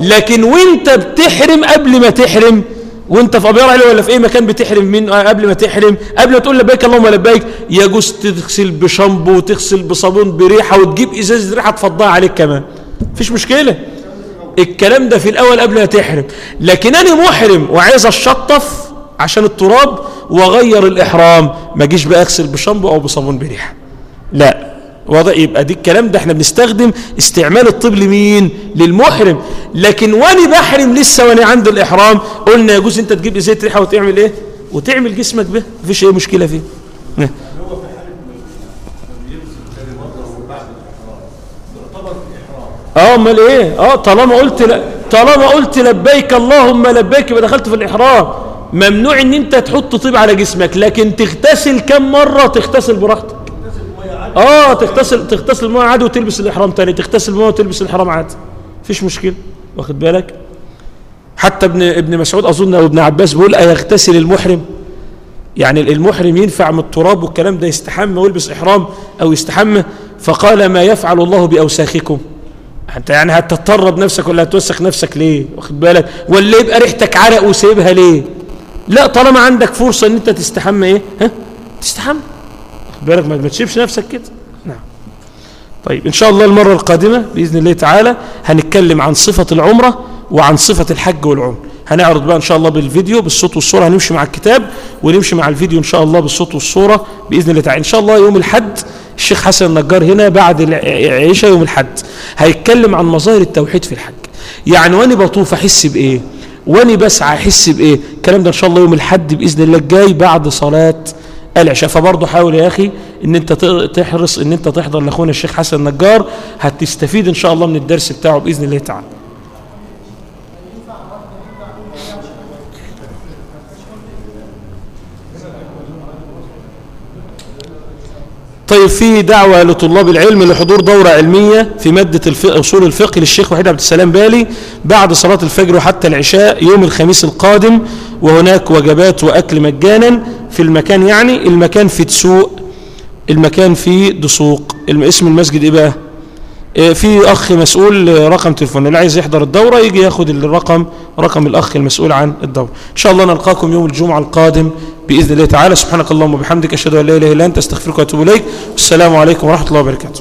لكن وأنت بتحرم قبل ما تحرم وأنت في أبيار ولا في أي مكان بتحرم من قبل ما تحرم قبل ما تقول لبيك اللهم لبيك يجوز تغسل بشامبو وتغسل بصابون بريحة وتجيب إزازة ريحة تفضها عليك كمان. مفيش مشكلة. الكلام ده في الأول قبل ما تحرم. لكن أنا محرم وعايز اشطف عشان التراب واغير الإحرام. ما اجيش بقى اغسل بشامبو أو بصابون بريحه لا. وضع يبقى دي الكلام ده إحنا بنستخدم استعمال الطب لمين للمحرم. لكن وأنا بحرم لسه وأنا عند الإحرام قلنا يجوز أنت تجيب زيت ريحه وتعمل إيه؟ وتعمل جسمك به مفيش أي مشكلة فيه. آه أمال إيه؟ آه طالما قلت طالما قلت لبيك اللهم لبيك يبقى دخلت في الإحرام. ممنوع إن أنت تحط طيب على جسمك لكن تغتسل كم مرة تغتسل براحتك. آه تغتسل تغتسل ميه عادي وتلبس الإحرام تاني تغتسل ميه وتلبس الإحرام عادي. مفيش مشكلة. واخد بالك؟ حتى ابن ابن مسعود أظن أو ابن عباس بيقول أيغتسل المحرم؟ يعني المحرم ينفع من التراب والكلام ده يستحمى ويلبس إحرام أو يستحمى فقال ما يفعل الله بأوساخكم. أنت يعني هتتطرب نفسك ولا هتوسخ نفسك ليه؟ واخد بالك؟ ولا يبقى ريحتك عرق وسيبها ليه؟ لا طالما عندك فرصة إن أنت تستحمى إيه؟ ها؟ تستحمى بالك ما تسيبش نفسك كده. نعم. طيب إن شاء الله المرة القادمة بإذن الله تعالى هنتكلم عن صفة العمرة وعن صفة الحج والعمر. هنعرض بقى إن شاء الله بالفيديو بالصوت والصورة. هنمشي مع الكتاب ونمشي مع الفيديو إن شاء الله بالصوت والصورة بإذن الله تعالى. إن شاء الله يوم الحد الشيخ حسن النجار هنا بعد العشاء يوم الحد هيتكلم عن مظاهر التوحيد في الحج. يعني وأنا بطوف أحس بإيه؟ وأني بسعى احس بإيه؟ الكلام ده إن شاء الله يوم الحد بإذن الله الجاي بعد صلاة العشاء. فبرضه حاول يا أخي إن أنت تحرص إن أنت تحضر لأخونا الشيخ حسن النجار. هتستفيد إن شاء الله من الدرس بتاعه بإذن الله تعالى. طيب في دعوة لطلاب العلم لحضور دورة علمية في مادة أصول الفقه للشيخ وحيد عبد السلام بالي بعد صلاة الفجر وحتى العشاء يوم الخميس القادم وهناك وجبات وأكل مجانا في المكان يعني المكان في تسوق المكان في دسوق اسم المسجد إيه بقى؟ في أخ مسؤول رقم تليفون اللي عايز يحضر الدورة يجي ياخد الرقم رقم الأخ المسؤول عن الدورة. إن شاء الله نلقاكم يوم الجمعة القادم بإذن الله تعالى. سبحانك اللهم وبحمدك أشهد أن لا إله إلا أنت أستغفرك وأتوب إليك. والسلام عليكم ورحمة الله وبركاته.